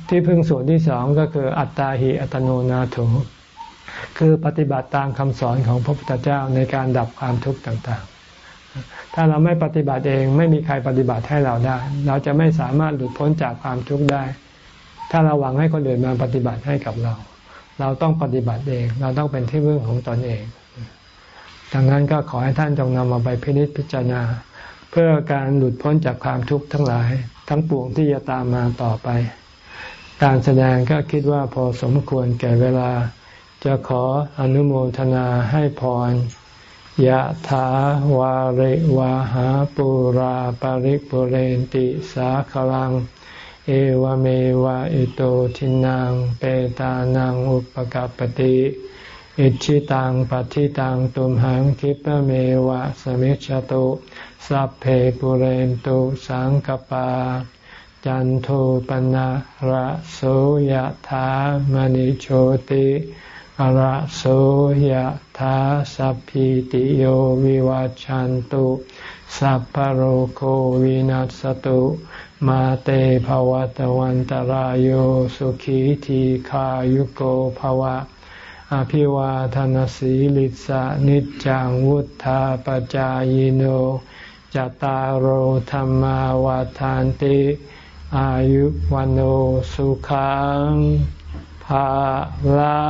ที่พึ่งส่วนที่สองก็คืออัตตาหิอัตโนนาโถคือปฏิบัติตามคำสอนของพระพุทธเจ้าในการดับความทุกข์ต่างๆ ถ้าเราไม่ปฏิบัติเองไม่มีใครปฏิบัติให้เราได้ เราจะไม่สามารถหลุดพ้นจากความทุกข์ได้ ถ้าเราหวังให้คนอื่นมาปฏิบัติให้กับเรา เราต้องปฏิบัติเอง เราต้องเป็นที่พึ่งของตนเอง ดังนั้นก็ขอให้ท่านจงนำมาไปพินิจพิจารณา เพื่อการหลุดพ้นจากความทุกข์ทั้งหลาย ทั้งปวงที่จะตามมาต่อไป การแสดงก็คิดว่าพอสมควรแก่เวลา จะขออนุโมทนาให้พรยะถาวาริวาหาปุราปาริกปุเรนติสาคลัง เอวเมวะอิโตทินังเปตานังอุปกัปติ อิชิตังปฏิตังตุมหังคิปเมวะสมิจฉตุสัพเพปุเรนตุสังกปา จันโทปนะระโสยธามณิโชติระโสยธาสัพพิติโยวิวัจจันตุสัพพโรโควินัสตุมาเตภวตวันตารโยสุขีทีขายุโกภวะ อภิวาทานสีลิสะนิจังวุธาปจายโนจตารโหธรรมวาทานติอายุวันโอสุขังภาลั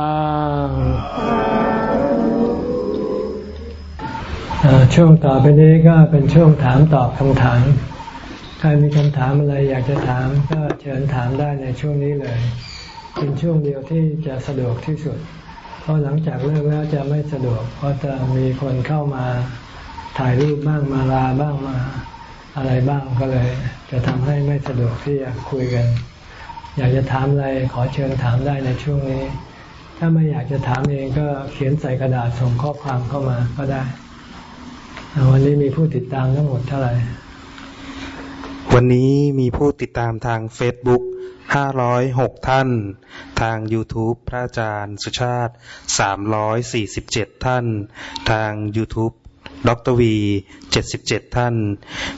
งช่วงต่อไปนี้ก็เป็นช่วงถามตอบคำถาม ใครมีคำถามอะไรอยากจะถาม ก็เชิญถามได้ในช่วงนี้เลย เป็นช่วงเดียวที่จะสะดวกที่สุด ราะหลังจากเลิกแล้วจะไม่สะดวก เพราะจะมีคนเข้ามาถ่ายรูปบ้างมาลาบ้างมาอะไรบ้างก็เลย จะทำให้ไม่สะดวกที่จะคุยกัน อยากจะถามอะไรขอเชิญถามได้ในช่วงนี้ ถ้าไม่อยากจะถามเองก็เขียนใส่กระดาษส่งข้อความเข้ามาก็ได้ วันนี้มีผู้ติดตามทั้งหมดเท่าไหร่ วันนี้มีผู้ติดตามทาง Facebook ห้าร้อยหกท่าน ทาง YouTube พระอาจารย์สุชาติสามร้อยสี่สิบเจ็ดท่าน ทาง YouTube ดร์วีเจ็ดสิบเจ็ดท่าน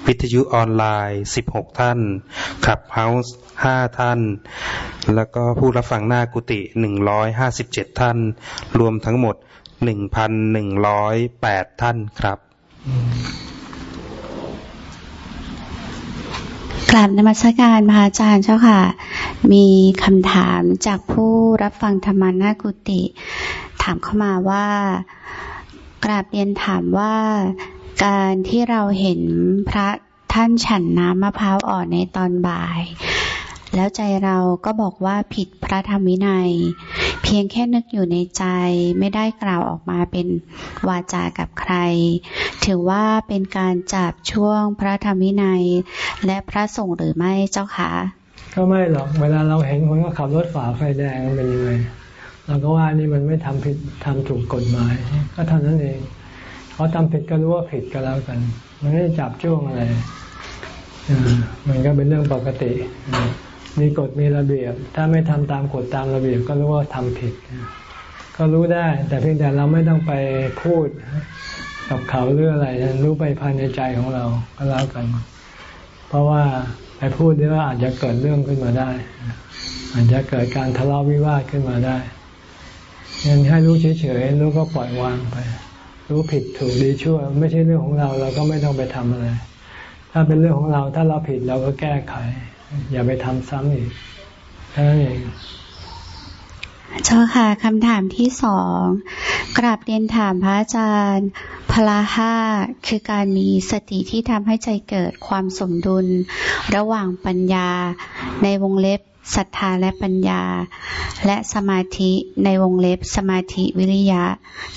วิทยุออนไลน์สิบหกท่านขับเฮาส์ห้าท่าน แล้วก็ผู้รับฟังหน้ากุฏิหนึ่งร้อยห้าสิบเจ็ดท่าน รวมทั้งหมดหนึ่งพันหนึ่งร้อยแปดท่านครับ กราบนมัสการพระอาจารย์เจ้าค่ะ มีคำถามจากผู้รับฟังธรรมานากุติ ถามเข้ามาว่า กราบเรียนถามว่าการที่เราเห็นพระท่านฉันน้ำมะพร้าวอ่อนในตอนบ่าย แล้วใจเราก็บอกว่าผิดพระธรรมวินัย เพียงแค่นึกอยู่ในใจไม่ได้กล่าวออกมาเป็นวาจากับใคร ถือว่าเป็นการจับช่วงพระธรรมวินัย และพระสงฆ์หรือไม่เจ้าคะก็ไม่หรอกเวลาเราเห็นคนก็ขับรถฝ่าไฟแดงเป็นยังไงเราก็ว่านี่มันไม่ทำผิดทำถูกกฎหมาย ก็เท่านั้นเองเขาทำผิดก็รู้ว่าผิดก็แล้วกัน มันไม่ได้จับช่วงอะไรมันก็เป็นเรื่องปกติ มีกฎมีระเบียบ ถ้าไม่ทำตามกฎตามระเบียบก็รู้ว่าทำผิด ก็รู้ได้ แต่เพียงแต่เราไม่ต้องไปพูดกับเขาเรื่ออะไรรู้ไปภายในใจของเราก็แล้วกัน เพราะว่าไปพูดนี่ว่าอาจจะเกิดเรื่องขึ้นมาได้ อาจจะเกิดการทะเลาะวิวาทขึ้นมาได้ยังให้รู้เฉยๆรู้ก็ปล่อยวางไป รู้ผิดถูกดีชั่ว ไม่ใช่เรื่องของเราเราก็ไม่ต้องไปทำอะไร ถ้าเป็นเรื่องของเราถ้าเราผิดเราก็แก้ไข อย่าไปทำซ้ำอีกแค่นั้นเองเจ้าค่ะคำถามที่สองกราบเรียนถามพระอาจารย์ พละห้าคือการมีสติที่ทำให้ใจเกิดความสมดุล ระหว่างปัญญา ในวงเล็บศรัทธาและปัญญา และสมาธิในวงเล็บสมาธิวิริยะ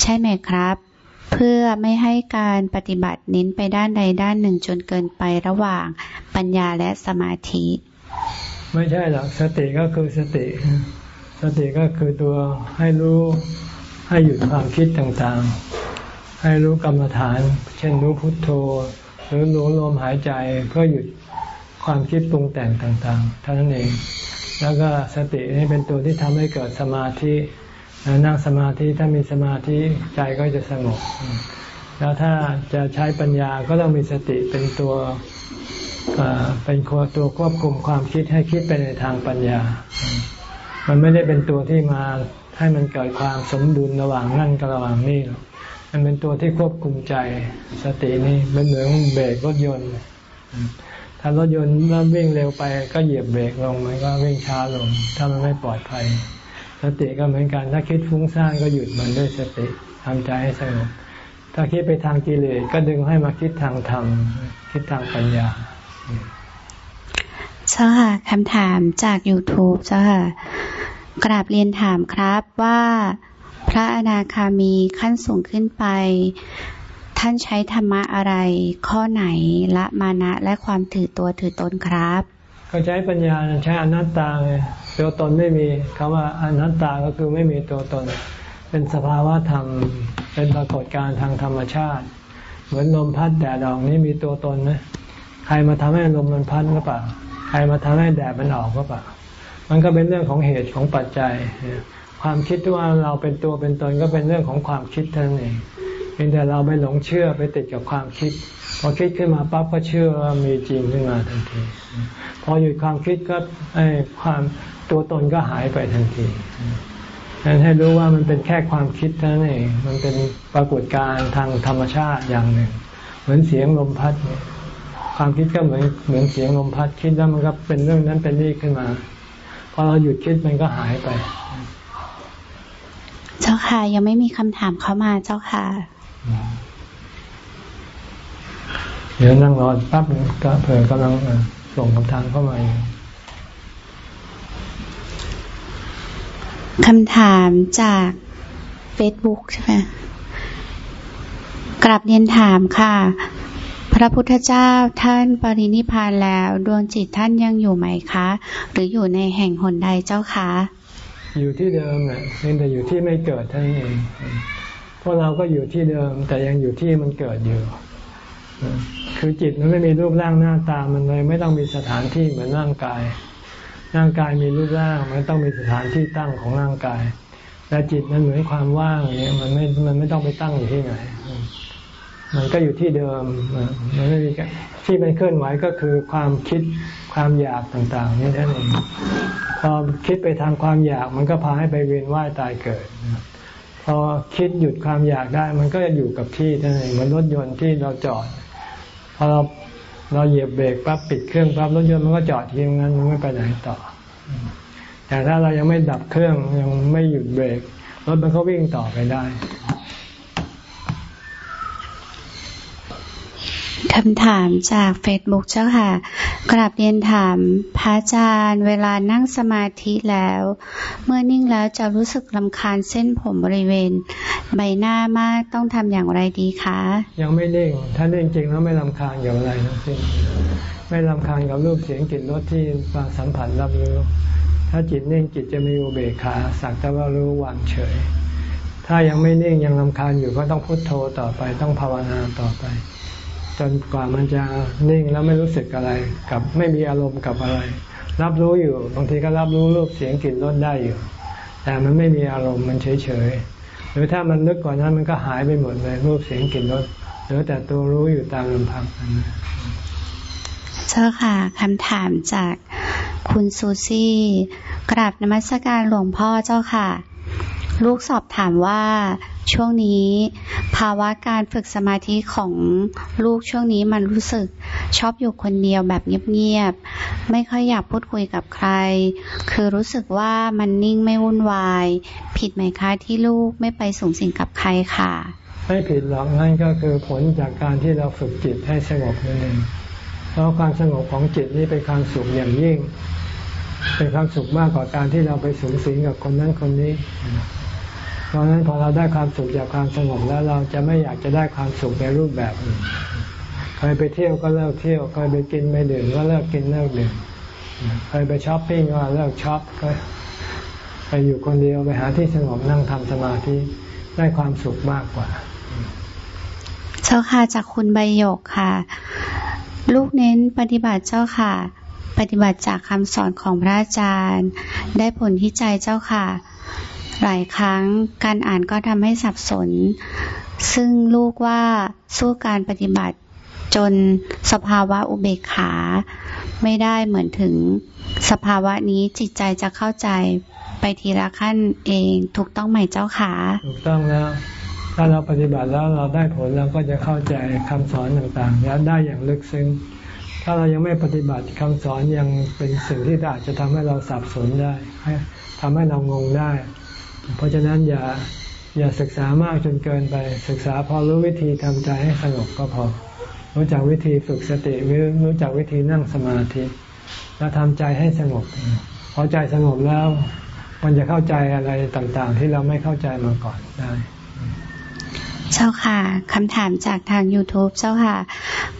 ใช่ไหมครับ เพื่อไม่ให้การปฏิบัติเน้นไปด้านใดด้านหนึ่งจนเกินไประหว่างปัญญาและสมาธิ ไม่ใช่หรอกสติก็คือสติ สติก็คือตัวให้รู้ให้หยุดความคิดต่างๆ ให้รู้กรรมฐาน เช่นรู้พุทโธ หรือรู้ลมหายใจเพื่อหยุดความคิดปรุงแต่งต่างๆเท่านั้นเอง แล้วก็สตินี่เป็นตัวที่ทำให้เกิดสมาธิ นั่งสมาธิถ้ามีสมาธิใจก็จะสงบแล้วถ้าจะใช้ปัญญาก็ต้องมีสติเป็นตัวเป็นตัวควบคุมความคิดให้คิดไปในทางปัญญา มันไม่ได้เป็นตัวที่มาให้มันเกิดความสมดุลระหว่างนั่นกับระหว่างนี่มันเป็นตัวที่ควบคุมใจสตินี่เป็นเหมือนเบรกรถยนต์ ถ้ารถยนต์เริ่มวิ่งเร็วไปก็เหยียบเบรกลงมันก็วิ่งช้าลง ถ้ามันไม่ปลอดภัย สติก็เหมือนกัน ถ้าคิดฟุ้งซ่านก็หยุดมันด้วยสติทำใจให้สงบถ้าคิดไปทางกิเลสก็ดึงให้มาคิดทางธรรม คิดทางปัญญาเจ้าค่ะคำถามจาก YouTube เจ้าค่ะกราบเรียนถามครับว่าพระอนาคามีขั้นสูงขึ้นไป ท่านใช้ธรรมะอะไร ข้อไหนละมานะและความถือตัวถือตนครับ ก็ใช้ปัญญาใช้อนัตตาไงตัวตนไม่มีคำว่าอนัตตาก็คือไม่มีตัวตน เป็นสภาวะธรรม เป็นปรากฏการณ์ทางธรรมชาติ เหมือนลมพัดแดดออกนี้มีตัวตนไหมใครมาทำให้ลมมันพัดก็เปล่า ใครมาทำให้แดดมันออกก็เปล่า มันก็เป็นเรื่องของเหตุของปัจจัย ความคิดว่าเราเป็นตัวเป็นตนก็เป็นเรื่องของความคิดเท่านั้นเองเพียงแต่เราไปหลงเชื่อไปติดกับความคิด อคิดขึ้นมาปั๊บก็เชื่อว่ามีจริงขึ้นมาทันที พอหยุดความคิดก็ไอ้ความตัวตนก็หายไปทันทีดังนั้นให้รู้ว่ามันเป็นแค่ความคิดเท่านั้นเอง มันเป็นปรากฏการณ์ทางธรรมชาติอย่างหนึ่ง เหมือนเสียงลมพัดความคิดก็เหมือนเหมือนเสียงลมพัดคิดแล้วมันก็เป็นเรื่องนั้นเป็นนี่ขึ้นมาพอเราหยุดคิดมันก็หายไป เจ้าค่ะยังไม่มีคำถามเข้ามาเจ้าค่ะ เดี๋ยวนั่งรอปั๊บก็เผื่อกำลังส่งคำถามเข้ามาอยู่คำถามจากเฟซบุ๊กใช่ไหมกลับเรียนถามค่ะ พระพุทธเจ้าท่านปรินิพานแล้วดวงจิตท่านยังอยู่ไหมคะ หรืออยู่ในแห่งหนใดเจ้าคะ อยู่ที่เดิมอะเพียงแต่อยู่ที่ไม่เกิดท่านเองพวกเราก็อยู่ที่เดิม แต่ยังอยู่ที่มันเกิดอยู่ คือจิตมันไม่มีรูปร่างหน้าตามันเลย ไม่ต้องมีสถานที่เหมือนร่างกาย ร่างกายมีรูปร่างมันต้องมีสถานที่ตั้งของร่างกาย แต่จิตมันเหมือนความว่างอย่างนี้มันไม่มันไม่ต้องไปตั้งอยู่ที่ไหน มันก็อยู่ที่เดิมมันไม่มีที่มันเคลื่อนไหวก็คือความคิดความอยากต่างๆนี่นั่นเองพอคิดไปทางความอยากมันก็พาให้ไปเวียนว่ายตายเกิดพอคิดหยุดความอยากได้ มันก็จะอยู่กับที่นั่นเองเหมือนรถยนต์ที่เราจอด พอเราเราเหยียบเบรกปั๊บปิดเครื่องปั๊บรถยนต์มันก็จอดที่งั้นมันไม่ไปไหนต่อ แต่ถ้าเรายังไม่ดับเครื่องยังไม่หยุดเบรกรถมันก็วิ่งต่อไปได้ คำถามจากเฟซบุ๊กเจ้าค่ะ กราบเรียนถามพระอาจารย์ เวลานั่งสมาธิแล้ว เมื่อนิ่งแล้วจะรู้สึกลำคาญเส้นผมบริเวณ ใบหน้ามากต้องทำอย่างไรดีคะ ยังไม่นิ่ง ถ้านิ่งจริงแล้วไม่ลำคาญกับอะไรทั้งสิ้นไม่ลำคาญกับรูปเสียงกลิ่นรสที่มาสัมผัสรับรู้ถ้าจิตนิ่งจิตจะมีอุเบกขาสักแต่ว่ารู้วางเฉย ถ้ายังไม่นิ่งยังลำคาญอยู่ก็ต้องพุโทโธต่อไปต้องภาวนาต่อไป จนกว่ามันจะนิ่งแล้วไม่รู้สึกอะไรกับไม่มีอารมณ์กับอะไร รับรู้อยู่บางทีก็รับรู้รูปเสียงกลิ่นรสได้อยู่ แต่มันไม่มีอารมณ์มันเฉยเฉยหรือถ้ามันลึกกว่านั้นมันก็หายไปหมดเลยรูปเสียงกลิ่นรสเหลือแต่ตัวรู้อยู่ตามลำพังเจ้าค่ะคำถามจากคุณซูซี่กราบนมัสการหลวงพ่อเจ้าค่ะ ลูกสอบถามว่า ช่วงนี้ภาวะการฝึกสมาธิของลูกช่วงนี้มันรู้สึกชอบอยู่คนเดียวแบบเงียบๆ ไม่ค่อยอยากพูดคุยกับใคร คือรู้สึกว่ามันนิ่งไม่วุ่นวาย ผิดไหมคะที่ลูกไม่ไปสูงสิงกับใครค่ะ ไม่ผิดหรอกนั่นก็คือผลจากการที่เราฝึกจิตให้สงบนั่นเองเพราะความสงบของจิตนี่เป็นความสุขอย่างยิ่ง เป็นความสุขมากกว่าการที่เราไปสูงสิงกับคนนั้นคนนี้ เพราะฉะนั้นพอเราได้ความสุขจากความสงบแล้วเราจะไม่อยากจะได้ความสุขในรูปแบบอื่นเคยไปเที่ยวก็เลิกเที่ยวเคยไปกินไปดื่มก็เลิกกินเลิกดื่มเคยไปช้อปปิ้งก็เลิกช้อปก็ไปอยู่คนเดียวไปหาที่สงบนั่งทำสมาธิได้ความสุขมากกว่า เจ้าค่ะจากคุณใบหยกค่ะ ลูกเน้นปฏิบัติเจ้าค่ะ ปฏิบัติจากคำสอนของพระอาจารย์ ได้ผลที่ใจเจ้าค่ะ หลายครั้งการอ่านก็ทำให้สับสน ซึ่งลูกว่าสู้การปฏิบัติจนสภาวะอุเบกขา ไม่ได้เหมือนถึงสภาวะนี้จิตใจจะเข้าใจไปทีละขั้นเองถูกต้องไหมเจ้าขาถูกต้องแล้วถ้าเราปฏิบัติแล้วเราได้ผลเราก็จะเข้าใจคำสอนต่างๆแล้วได้อย่างลึกซึ้ง ถ้าเรายังไม่ปฏิบัติคำสอนยังเป็นสิ่งที่อาจจะทำให้เราสับสนได้ทำให้เรางงได้ เพราะฉะนั้นอย่าอย่าศึกษามากจนเกินไป ศึกษาพอรู้วิธีทำใจให้สงบก็พอ รู้จักวิธีฝึกสติรู้จักวิธีนั่งสมาธิแล้วทำใจให้สงบพอใจสงบแล้วมันจะเข้าใจอะไรต่างๆ ที่เราไม่เข้าใจมาก่อนได้ เจ้าค่ะคำถามจากทาง YouTube เจ้าค่ะ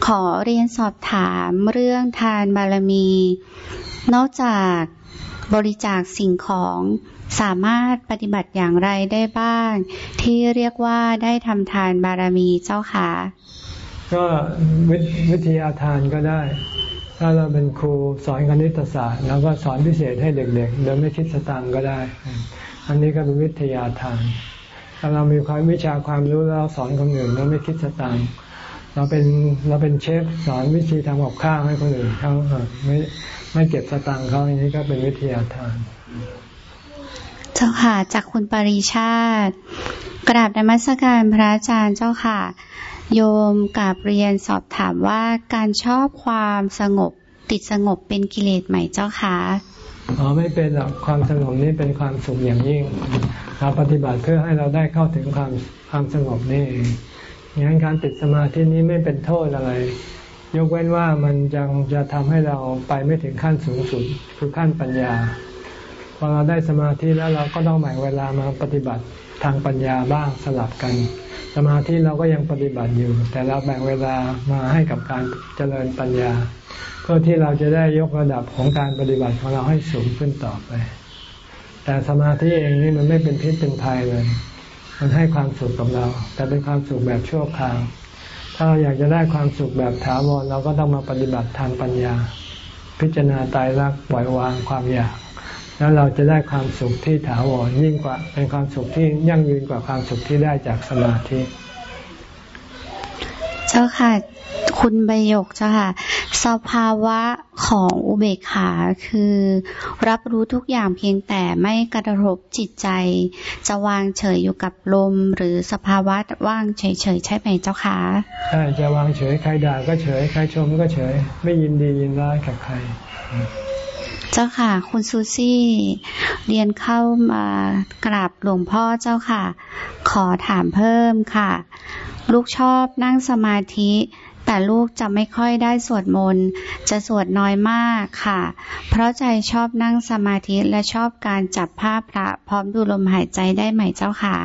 ขอเรียนสอบถามเรื่องทานบารมี นอกจากบริจาคสิ่งของ สามารถปฏิบัติอย่างไรได้บ้าง ที่เรียกว่าได้ทำทานบารมีเจ้าค่ะ ก็วิทยาทานก็ได้ ถ้าเราเป็นครูสอนคณิตศาสตร์แล้วก็สอนพิเศษให้เด็กๆโดยไม่คิดสตางก็ได้ อันนี้ก็เป็นวิทยาทานถ้าเรามีความวิชาความรู้แล้วสอนคนอื่นเราไม่คิดสตางเราเป็นเราเป็นเชฟสอนวิธีทำกับข้าวให้คนอื่นเขาไม่ไม่เก็บสตางค์เขาอย่างนี้ก็เป็นวิทยาทาน เจ้าค่ะ จากคุณปริชาติกราบนมัสการพระอาจารย์เจ้าค่ะ โยมกราบเรียนสอบถามว่าการชอบความสงบติดสงบเป็นกิเลสไหมเจ้าค่ะอ๋อไม่เป็นหรอกความสงบนี้เป็นความสุขอย่างยิ่งเราปฏิบัติเพื่อให้เราได้เข้าถึงความความสงบนี่เองงั้นการติดสมาธินี้ไม่เป็นโทษอะไร ยกเว้นว่ามันยังจะทำให้เราไปไม่ถึงขั้นสูงสุดคือขั้นปัญญา อเราได้สมาธิแล้วเราก็ต้องแบ่งเวลามาปฏิบัติทางปัญญาบ้างสลับกัน สมาธิเราก็ยังปฏิบัติอยู่ แต่เราแบ่งเวลามาให้กับการเจริญปัญญา เพื่อที่เราจะได้ยกระดับของการปฏิบัติของเราให้สูงขึ้นต่อไป แต่สมาธิเองนี่มันไม่เป็นพิษเป็นภัยเลย มันให้ความสุขกับเรา แต่เป็นความสุขแบบชั่วคราวถ้าเราอยากจะได้ความสุขแบบถาวรเราก็ต้องมาปฏิบัติทางปัญญา พิจารณาตายรักปล่อยวางความอยาก แล้วเราจะได้ความสุขที่ถาวรยิ่งกว่า เป็นความสุขที่ยั่งยืนกว่าความสุขที่ได้จากสมาธิ เจ้าค่ะ คุณใบยกเจ้าค่ะสภาวะของอุเบกขาคือ รับรู้ทุกอย่างเพียงแต่ไม่กระทบจิตใจ จะวางเฉยอยู่กับลม หรือสภาวะว่างเฉยๆใช่ไหมเจ้าค่ะใช่จะวางเฉยใครด่าก็เฉย ใครชมก็เฉย ไม่ยินดียินร้ายกับใคร เจ้าค่ะ คุณซูซี่ เรียนเข้ามากราบหลวงพ่อเจ้าค่ะ ขอถามเพิ่มค่ะ ลูกชอบนั่งสมาธิแต่ลูกจะไม่ค่อยได้สวดมนต์ จะสวดน้อยมากค่ะ เพราะใจชอบนั่งสมาธิและชอบการจับภาพพระ พร้อมดูลมหายใจได้ไหมเจ้าค่ะ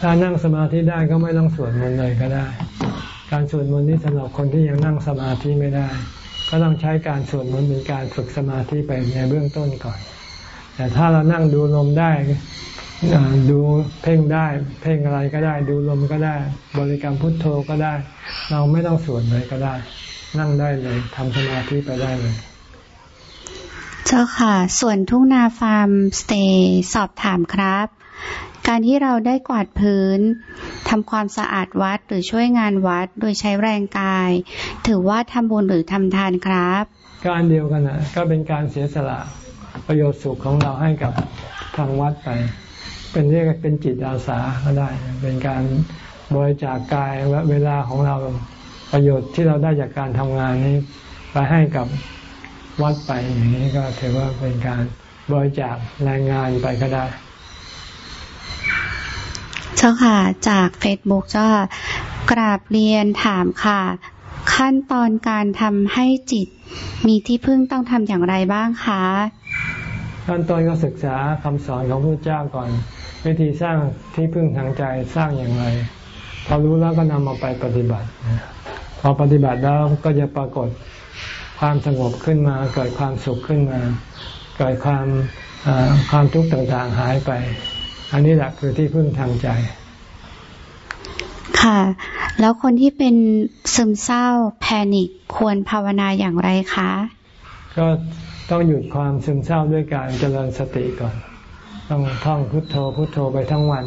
ถ้านั่งสมาธิได้ก็ไม่ต้องสวดมนต์เลยก็ได้ การสวดมนต์นี้สำหรับคนที่ยังนั่งสมาธิไม่ได้ ก็ต้องใช้การสวดมนต์เป็นการฝึกสมาธิไปในเบื้องต้นก่อน แต่ถ้าเรานั่งดูลมได้ดูเพ่งได้ เพ่งอะไรก็ได้ ดูลมก็ได้ บริกรรมพุทโธก็ได้ เราไม่ต้องสวดเลยก็ได้ นั่งได้เลยทำสมาธิไปได้เลย เจ้าค่ะ ส่วนทุ่งนาฟาร์มสเตย์สอบถามครับ การที่เราได้กวาดพื้นทำความสะอาดวัดหรือช่วยงานวัดโดยใช้แรงกาย ถือว่าทำบุญหรือทำทานครับก็อันเดียวกันนะก็เป็นการเสียสละประโยชน์สุขของเราให้กับทางวัดไป เป็นเรียกเป็นจิตอาสาก็ได้ เป็นการบริจาคกายและเวลาของเราประโยชน์ที่เราได้จากการทำงานนี้ไปให้กับวัดไปอย่างนี้ก็ถือว่าเป็นการบริจาคแรงงานไปก็ได้ เจ้าค่ะ จากเฟซบุ๊กเจ้ากราบเรียนถามค่ะ ขั้นตอนการทำให้จิต มีที่พึ่งต้องทำอย่างไรบ้างคะขั้นตอนก็ศึกษาคำสอนของพระเจ้าก่อน วิธีสร้างที่พึ่งทางใจสร้างอย่างไรพอรู้แล้วก็นำมาไปปฏิบัติ พอปฏิบัติแล้วก็จะปรากฏความสงบขึ้นมา เกิดความสุขขึ้นมา เกิดความความทุกข์ต่างๆหายไป อันนี้แหละคือที่พึ่งทางใจ ค่ะ แล้วคนที่เป็นซึมเศร้าแพนิคควรภาวนาอย่างไรคะ ก็ต้องหยุดความซึมเศร้าด้วยการเจริญสติก่อน ต้องท่องพุทโธพุทโธไปทั้งวัน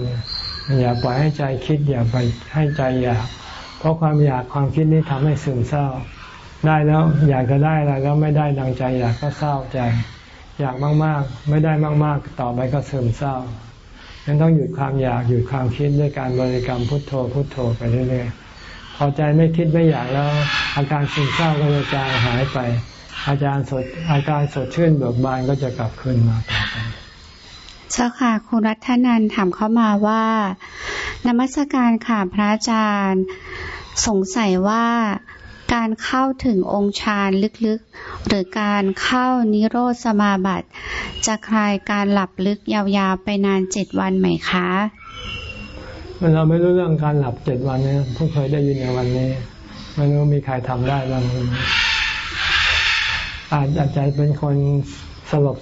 อย่าปล่อยให้ใจคิด อย่าไปให้ใจอยาก เพราะความอยากความคิดนี้ทำให้ซึมเศร้า ได้แล้วอยากจะได้อะไรแล้วไม่ได้ดังใจอยากก็เศร้าใจ อยากมากๆ ไม่ได้มากๆ ต่อไปก็ซึมเศร้า ยังต้องหยุดความอยากหยุดความคิดด้วยการบริกรรมพุทโธพุทโธไปเรื่อยๆพอใจไม่คิดไม่อยากแล้ว อาการซึมเศร้าก็จะจางหายไป อาจารย์สดอาการสดชื่นเบิกบานก็จะกลับคืนมาต่อไปเจ้าค่ะคุณรัตนันถามเข้ามาว่านมัสการค่ะพระอาจารย์ สงสัยว่า การเข้าถึงองค์ฌานลึกๆ หรือการเข้านิโรธสมาบัติ จะคลายการหลับลึกยาวๆ ไปนานเจ็ดวันไหมคะเราไม่รู้เรื่องการหลับเจ็ดวันนี้เพิ่งเคยได้ยินในวันนี้ไม่รู้มีใครทำได้บ้างอาจจะเป็นคนสลบ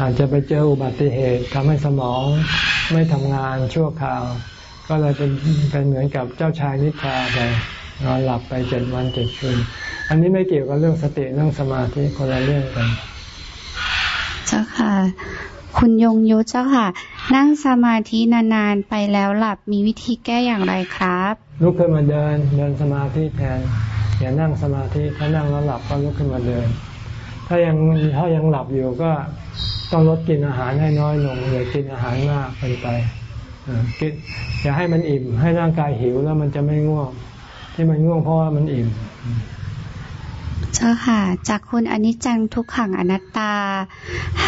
อาจจะไปเจออุบัติเหตุทำให้สมองไม่ทำงานชั่วคราว ก็เลยเป็นเป็นเหมือนกับเจ้าชายนิทราไป นอนหลับไปเจ็ดวันเจ็ดคืน อันนี้ไม่เกี่ยวกับเรื่องสติเรื่องสมาธิคนละเรื่องกัน เจ้าค่ะ คุณยงยุเจ้าค่ะ นั่งสมาธินานๆไปแล้วหลับมีวิธีแก้อย่างไรครับ ลุกขึ้นมาเดินเดินสมาธิแทน อย่านั่งสมาธิถ้านั่งแล้วหลับก็ลุกขึ้นมาเดิน ถ้ายังถ้ายังหลับอยู่ก็ต้องลดกินอาหารให้น้อยลงอย่ากินอาหารมากเกินไปกินอย่าให้มันอิ่ม ให้ร่างกายหิวแล้วมันจะไม่ง่วง ที่มันง่วงเพราะว่ามันอิ่มเจ้าค่ะ จากคุณอนิจจังทุกขังอนัตตา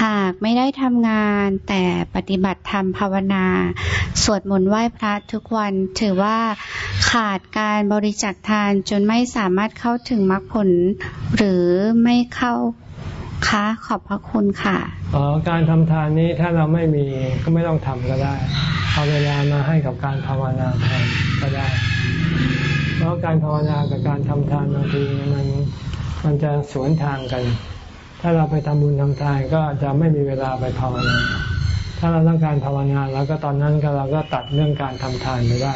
หากไม่ได้ทำงานแต่ปฏิบัติธรรมภาวนา สวดมนต์ไหว้พระทุกวันถือว่าขาดการบริจาคทานจนไม่สามารถเข้าถึงมรรคผล หรือไม่เข้าคะขอบพระคุณค่ะอ๋อการทำทานนี้ถ้าเราไม่มีก็ไม่ต้องทำก็ได้เอาเวลามาให้กับการภาวนาแทนก็ได้ เพราะการภาวนากับการทำทานบางทีมันมันจะสวนทางกัน ถ้าเราไปทำบุญทำทานก็จะไม่มีเวลาไปภาวนา ถ้าเราต้องการภาวนาแล้วก็ตอนนั้นก็เราก็ตัดเรื่องการทำทานไปได้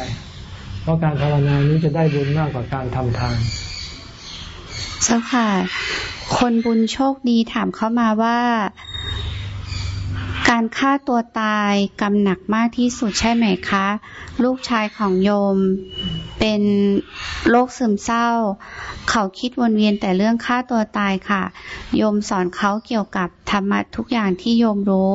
เพราะการภาวนานี้จะได้บุญมากกว่าการทำทานเจ้าค่ะ คนบุญโชคดีถามเข้ามาว่า การฆ่าตัวตายกำหนักมากที่สุดใช่ไหมคะ ลูกชายของโยม เป็นโรคซึมเศร้า เขาคิดวนเวียนแต่เรื่องฆ่าตัวตายค่ะ โยมสอนเขาเกี่ยวกับธรรมะทุกอย่างที่โยมรู้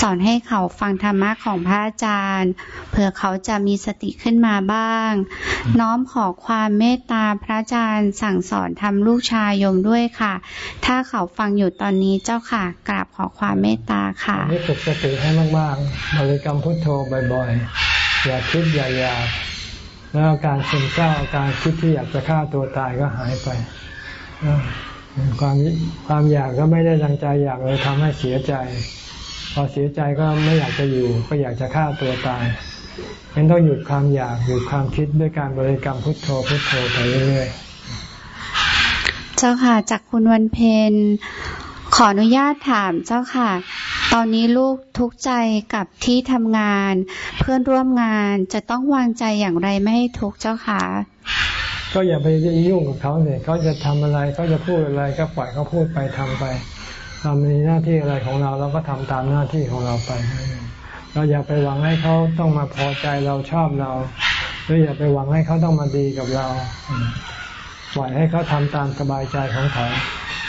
สอนให้เขาฟังธรรมะของพระอาจารย์ เผื่อเขาจะมีสติขึ้นมาบ้าง น้อมขอความเมตตาพระอาจารย์สั่งสอนทำลูกชายโยมด้วยค่ะ ถ้าเขาฟังอยู่ตอนนี้เจ้าค่ะ กราบขอความเมตตาค่ะให้ฝึกสติให้มากๆบริกรรมพุทโธบ่อยๆอย่าคิดอย่าอยาก แล้วการซึมเศร้าการคิดที่อยากจะฆ่าตัวตายก็หายไปความความอยากก็ไม่ได้ดังใจอยากเลยทำให้เสียใจ พอเสียใจก็ไม่อยากจะอยู่ ก็อยากจะฆ่าตัวตายยังต้องหยุดความอยากหยุดความคิดด้วยการบริกรรมพุทโธพุทโธไปเรื่อยๆ เจ้าค่ะจากคุณวันเพนขออนุญาตถามเจ้าค่ะ ตอนนี้ลูกทุกข์ใจกับที่ทำงาน เพื่อนร่วมงานจะต้องวางใจอย่างไรไม่ให้ทุกข์เจ้าค่ะ ก็อย่าไปยุ่งกับเขาเนี่ยเขาจะทำอะไรเขาจะพูดอะไรก็ปล่อยเขาพูดไปทำไปทำในหน้าที่อะไรของเราเราก็ทำตามหน้าที่ของเราไป เราอย่าไปหวังให้เขาต้องมาพอใจเราชอบเราหรืออย่าไปหวังให้เขาต้องมาดีกับเรา ปล่อยให้เขาทำตามสบายใจของเขา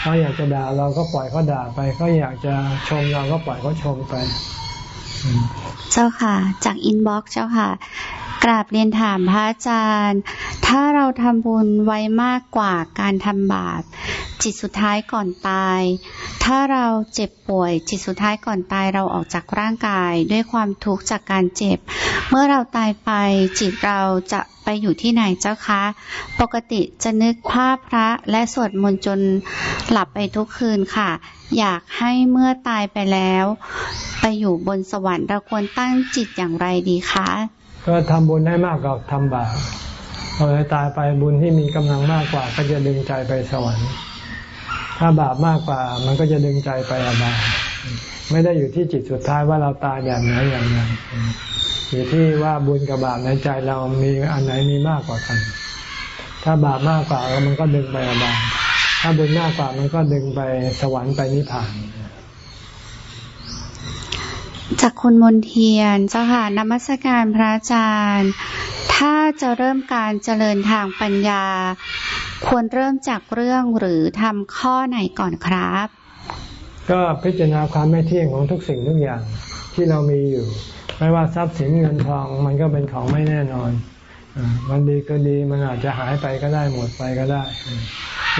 เขาอยากจะด่าเราก็ปล่อยเขาด่าไปเขาอยากจะชมเราก็ปล่อยเขาชมไป เจ้าค่ะ จาก inbox เจ้าค่ะ กราบเรียนถามพระอาจารย์ ถ้าเราทำบุญไว้มากกว่าการทำบาป จิตสุดท้ายก่อนตาย ถ้าเราเจ็บป่วย จิตสุดท้ายก่อนตายเราออกจากร่างกาย ด้วยความทุกข์จากการเจ็บ เมื่อเราตายไปจิตเราจะไปอยู่ที่ไหนเจ้าคะ ปกติจะนึกภาพพระและสวดมนต์จนหลับไปทุกคืนค่ะ อยากให้เมื่อตายไปแล้ว ไปอยู่บนสวรรค์เราควรตั้งจิตอย่างไรดีคะ ก็ทำบุญให้มากกว่าทำบาปพอตายไปบุญที่มีกำลังมากกว่า ก็จะดึงใจไปสวรรค์ ถ้าบาปมากกว่า มันก็จะดึงใจไปอบายไม่ได้อยู่ที่จิตสุดท้ายว่าเราตายอย่างไหนอย่างไรอยู่ที่ว่าบุญกับบาปในใจเรามีอันไหนมีมากกว่ากัน ถ้าบาปมากกว่ามันก็ดึงไปอบายถ้าบุญมากกว่ามันก็ดึงไปสวรรค์ไปนิพพาน จากคุณมนเทียนเจ้าค่ะนมัสการพระอาจารย์ ถ้าจะเริ่มการเจริญทางปัญญา ควรเริ่มจากเรื่องหรือทำข้อไหนก่อนครับ ก็พิจารณาความไม่เที่ยงของทุกสิ่งทุกอย่างที่เรามีอยู่ ไม่ว่าทรัพย์สินเงินทองมันก็เป็นของไม่แน่นอนวันดีก็ดีมันอาจจะหายไปก็ได้หมดไปก็ได้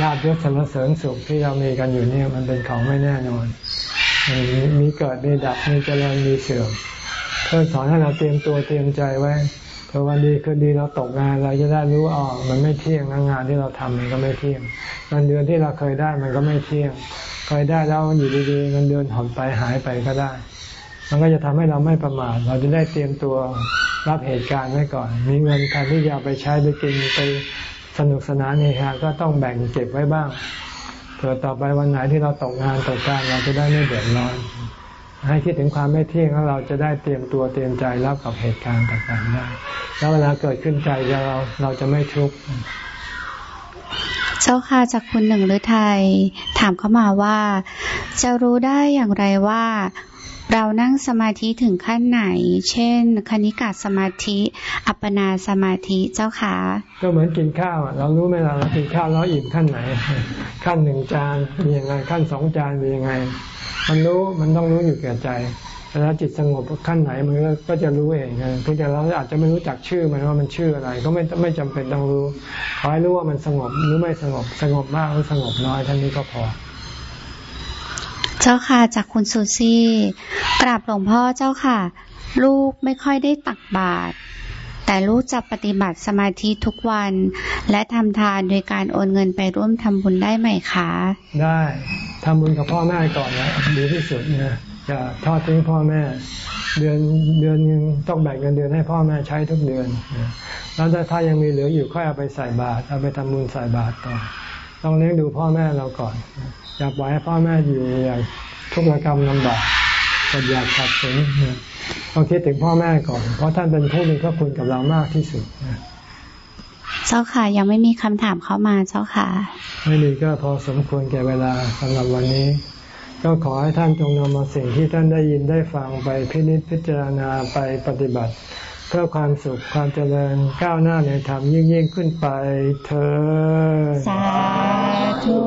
ลาบยศสรรเสริญสุขที่เรามีกันอยู่นี่มันเป็นของไม่แน่นอน มีเกิดมีดับมีเจริญมีเสื่อมเพื่อสอนให้เราเตรียมตัวเตรียมใจไว้เพื่อวันดีคืนดีเราตกงานเราจะได้รู้อ๋อมันไม่เที่ยงงานที่เราทำมันก็ไม่เที่ยงเงินเดือนที่เราเคยได้มันก็ไม่เที่ยง เคยได้แล้วอยู่ดีๆเงินเดือนหดไปหายไปก็ได้ มันก็จะทำให้เราไม่ประมาทเราจะได้เตรียมตัวรับเหตุการณ์ไว้ก่อน มีเงินแทนที่จะไปใช้ไปกินไปสนุกสนานเฮฮาก็ต้องแบ่งเก็บไว้บ้าง เผื่อต่อไปวันไหนที่เราตกงานตกการเราจะได้ไม่เดือดร้อน ให้คิดถึงความไม่เที่ยงแล้วเราจะได้เตรียมตัวเตรียมใจรับกับเหตุการณ์ต่างๆได้ แล้วเวลาเกิดขึ้นใจเราเราจะไม่ทุกข์เจ้าค่ะจากคุณหนึ่งหรือไทย ถามเข้ามาว่า จะรู้ได้อย่างไรว่า เรานั่งสมาธิถึงขั้นไหน เช่น คณิกาสมาธิ อัปปนาสมาธิเจ้าค่ะ ก็เหมือนกินข้าวเรารู้ไหมเรากินข้าวแล้วอิ่มขั้นไหน ขั้นหนึ่งจานมียังไง ขั้นสองจานมียังไง มันรู้มันต้องรู้อยู่แก่ใจแล้วจิตสงบขั้นไหนมันก็จะรู้เองเพียงแต่เราอาจจะไม่รู้จักชื่อมันว่ามันชื่ออะไร ก็ไม่ไม่จำเป็นต้องรู้ขอให้รู้ว่ามันสงบหรือไม่สงบสงบมากหรือสงบน้อยท่านนี้ก็พอ เจ้าค่ะจากคุณซูซี่กราบหลวงพ่อเจ้าค่ะ ลูกไม่ค่อยได้ตักบาตรแต่ลูกจะปฏิบัติสมาธิทุกวัน และทำทานโดยการโอนเงินไปร่วมทำบุญได้ไหมคะ ได้ทำบุญกับพ่อแม่ก่อนนะดีที่สุดนะจะทอดทิ้งพ่อแม่ เดือนเดือนนึงต้องแบ่งเงินเดือนให้พ่อแม่ใช้ทุกเดือนแล้วถ้ายังมีเหลืออยู่ค่อยเอาไปใส่บาตรเอาไปทำบุญใส่บาตรต่อต้องเลี้ยงดูพ่อแม่เราก่อน อย่าปล่อยให้พ่อแม่อยู่อย่างทุกข์กรรมลำบากก็อยากขัดขืนต้องคิดถึงพ่อแม่ก่อน เพราะท่านเป็นผู้มีพระคุณกับเรามากที่สุดเจ้าค่ะ ยังไม่มีคำถามเข้ามาเจ้าค่ะ ไม่มีก็พอสมควรแก่เวลาสำหรับวันนี้ ก็ขอให้ท่านจงนำมาสิ่งที่ท่านได้ยินได้ฟังไปพินิจพิจารณาไปปฏิบัติ เพื่อความสุขความเจริญก้าวหน้าในธรรมยิ่งยิ่งขึ้นไปเธอสาธุ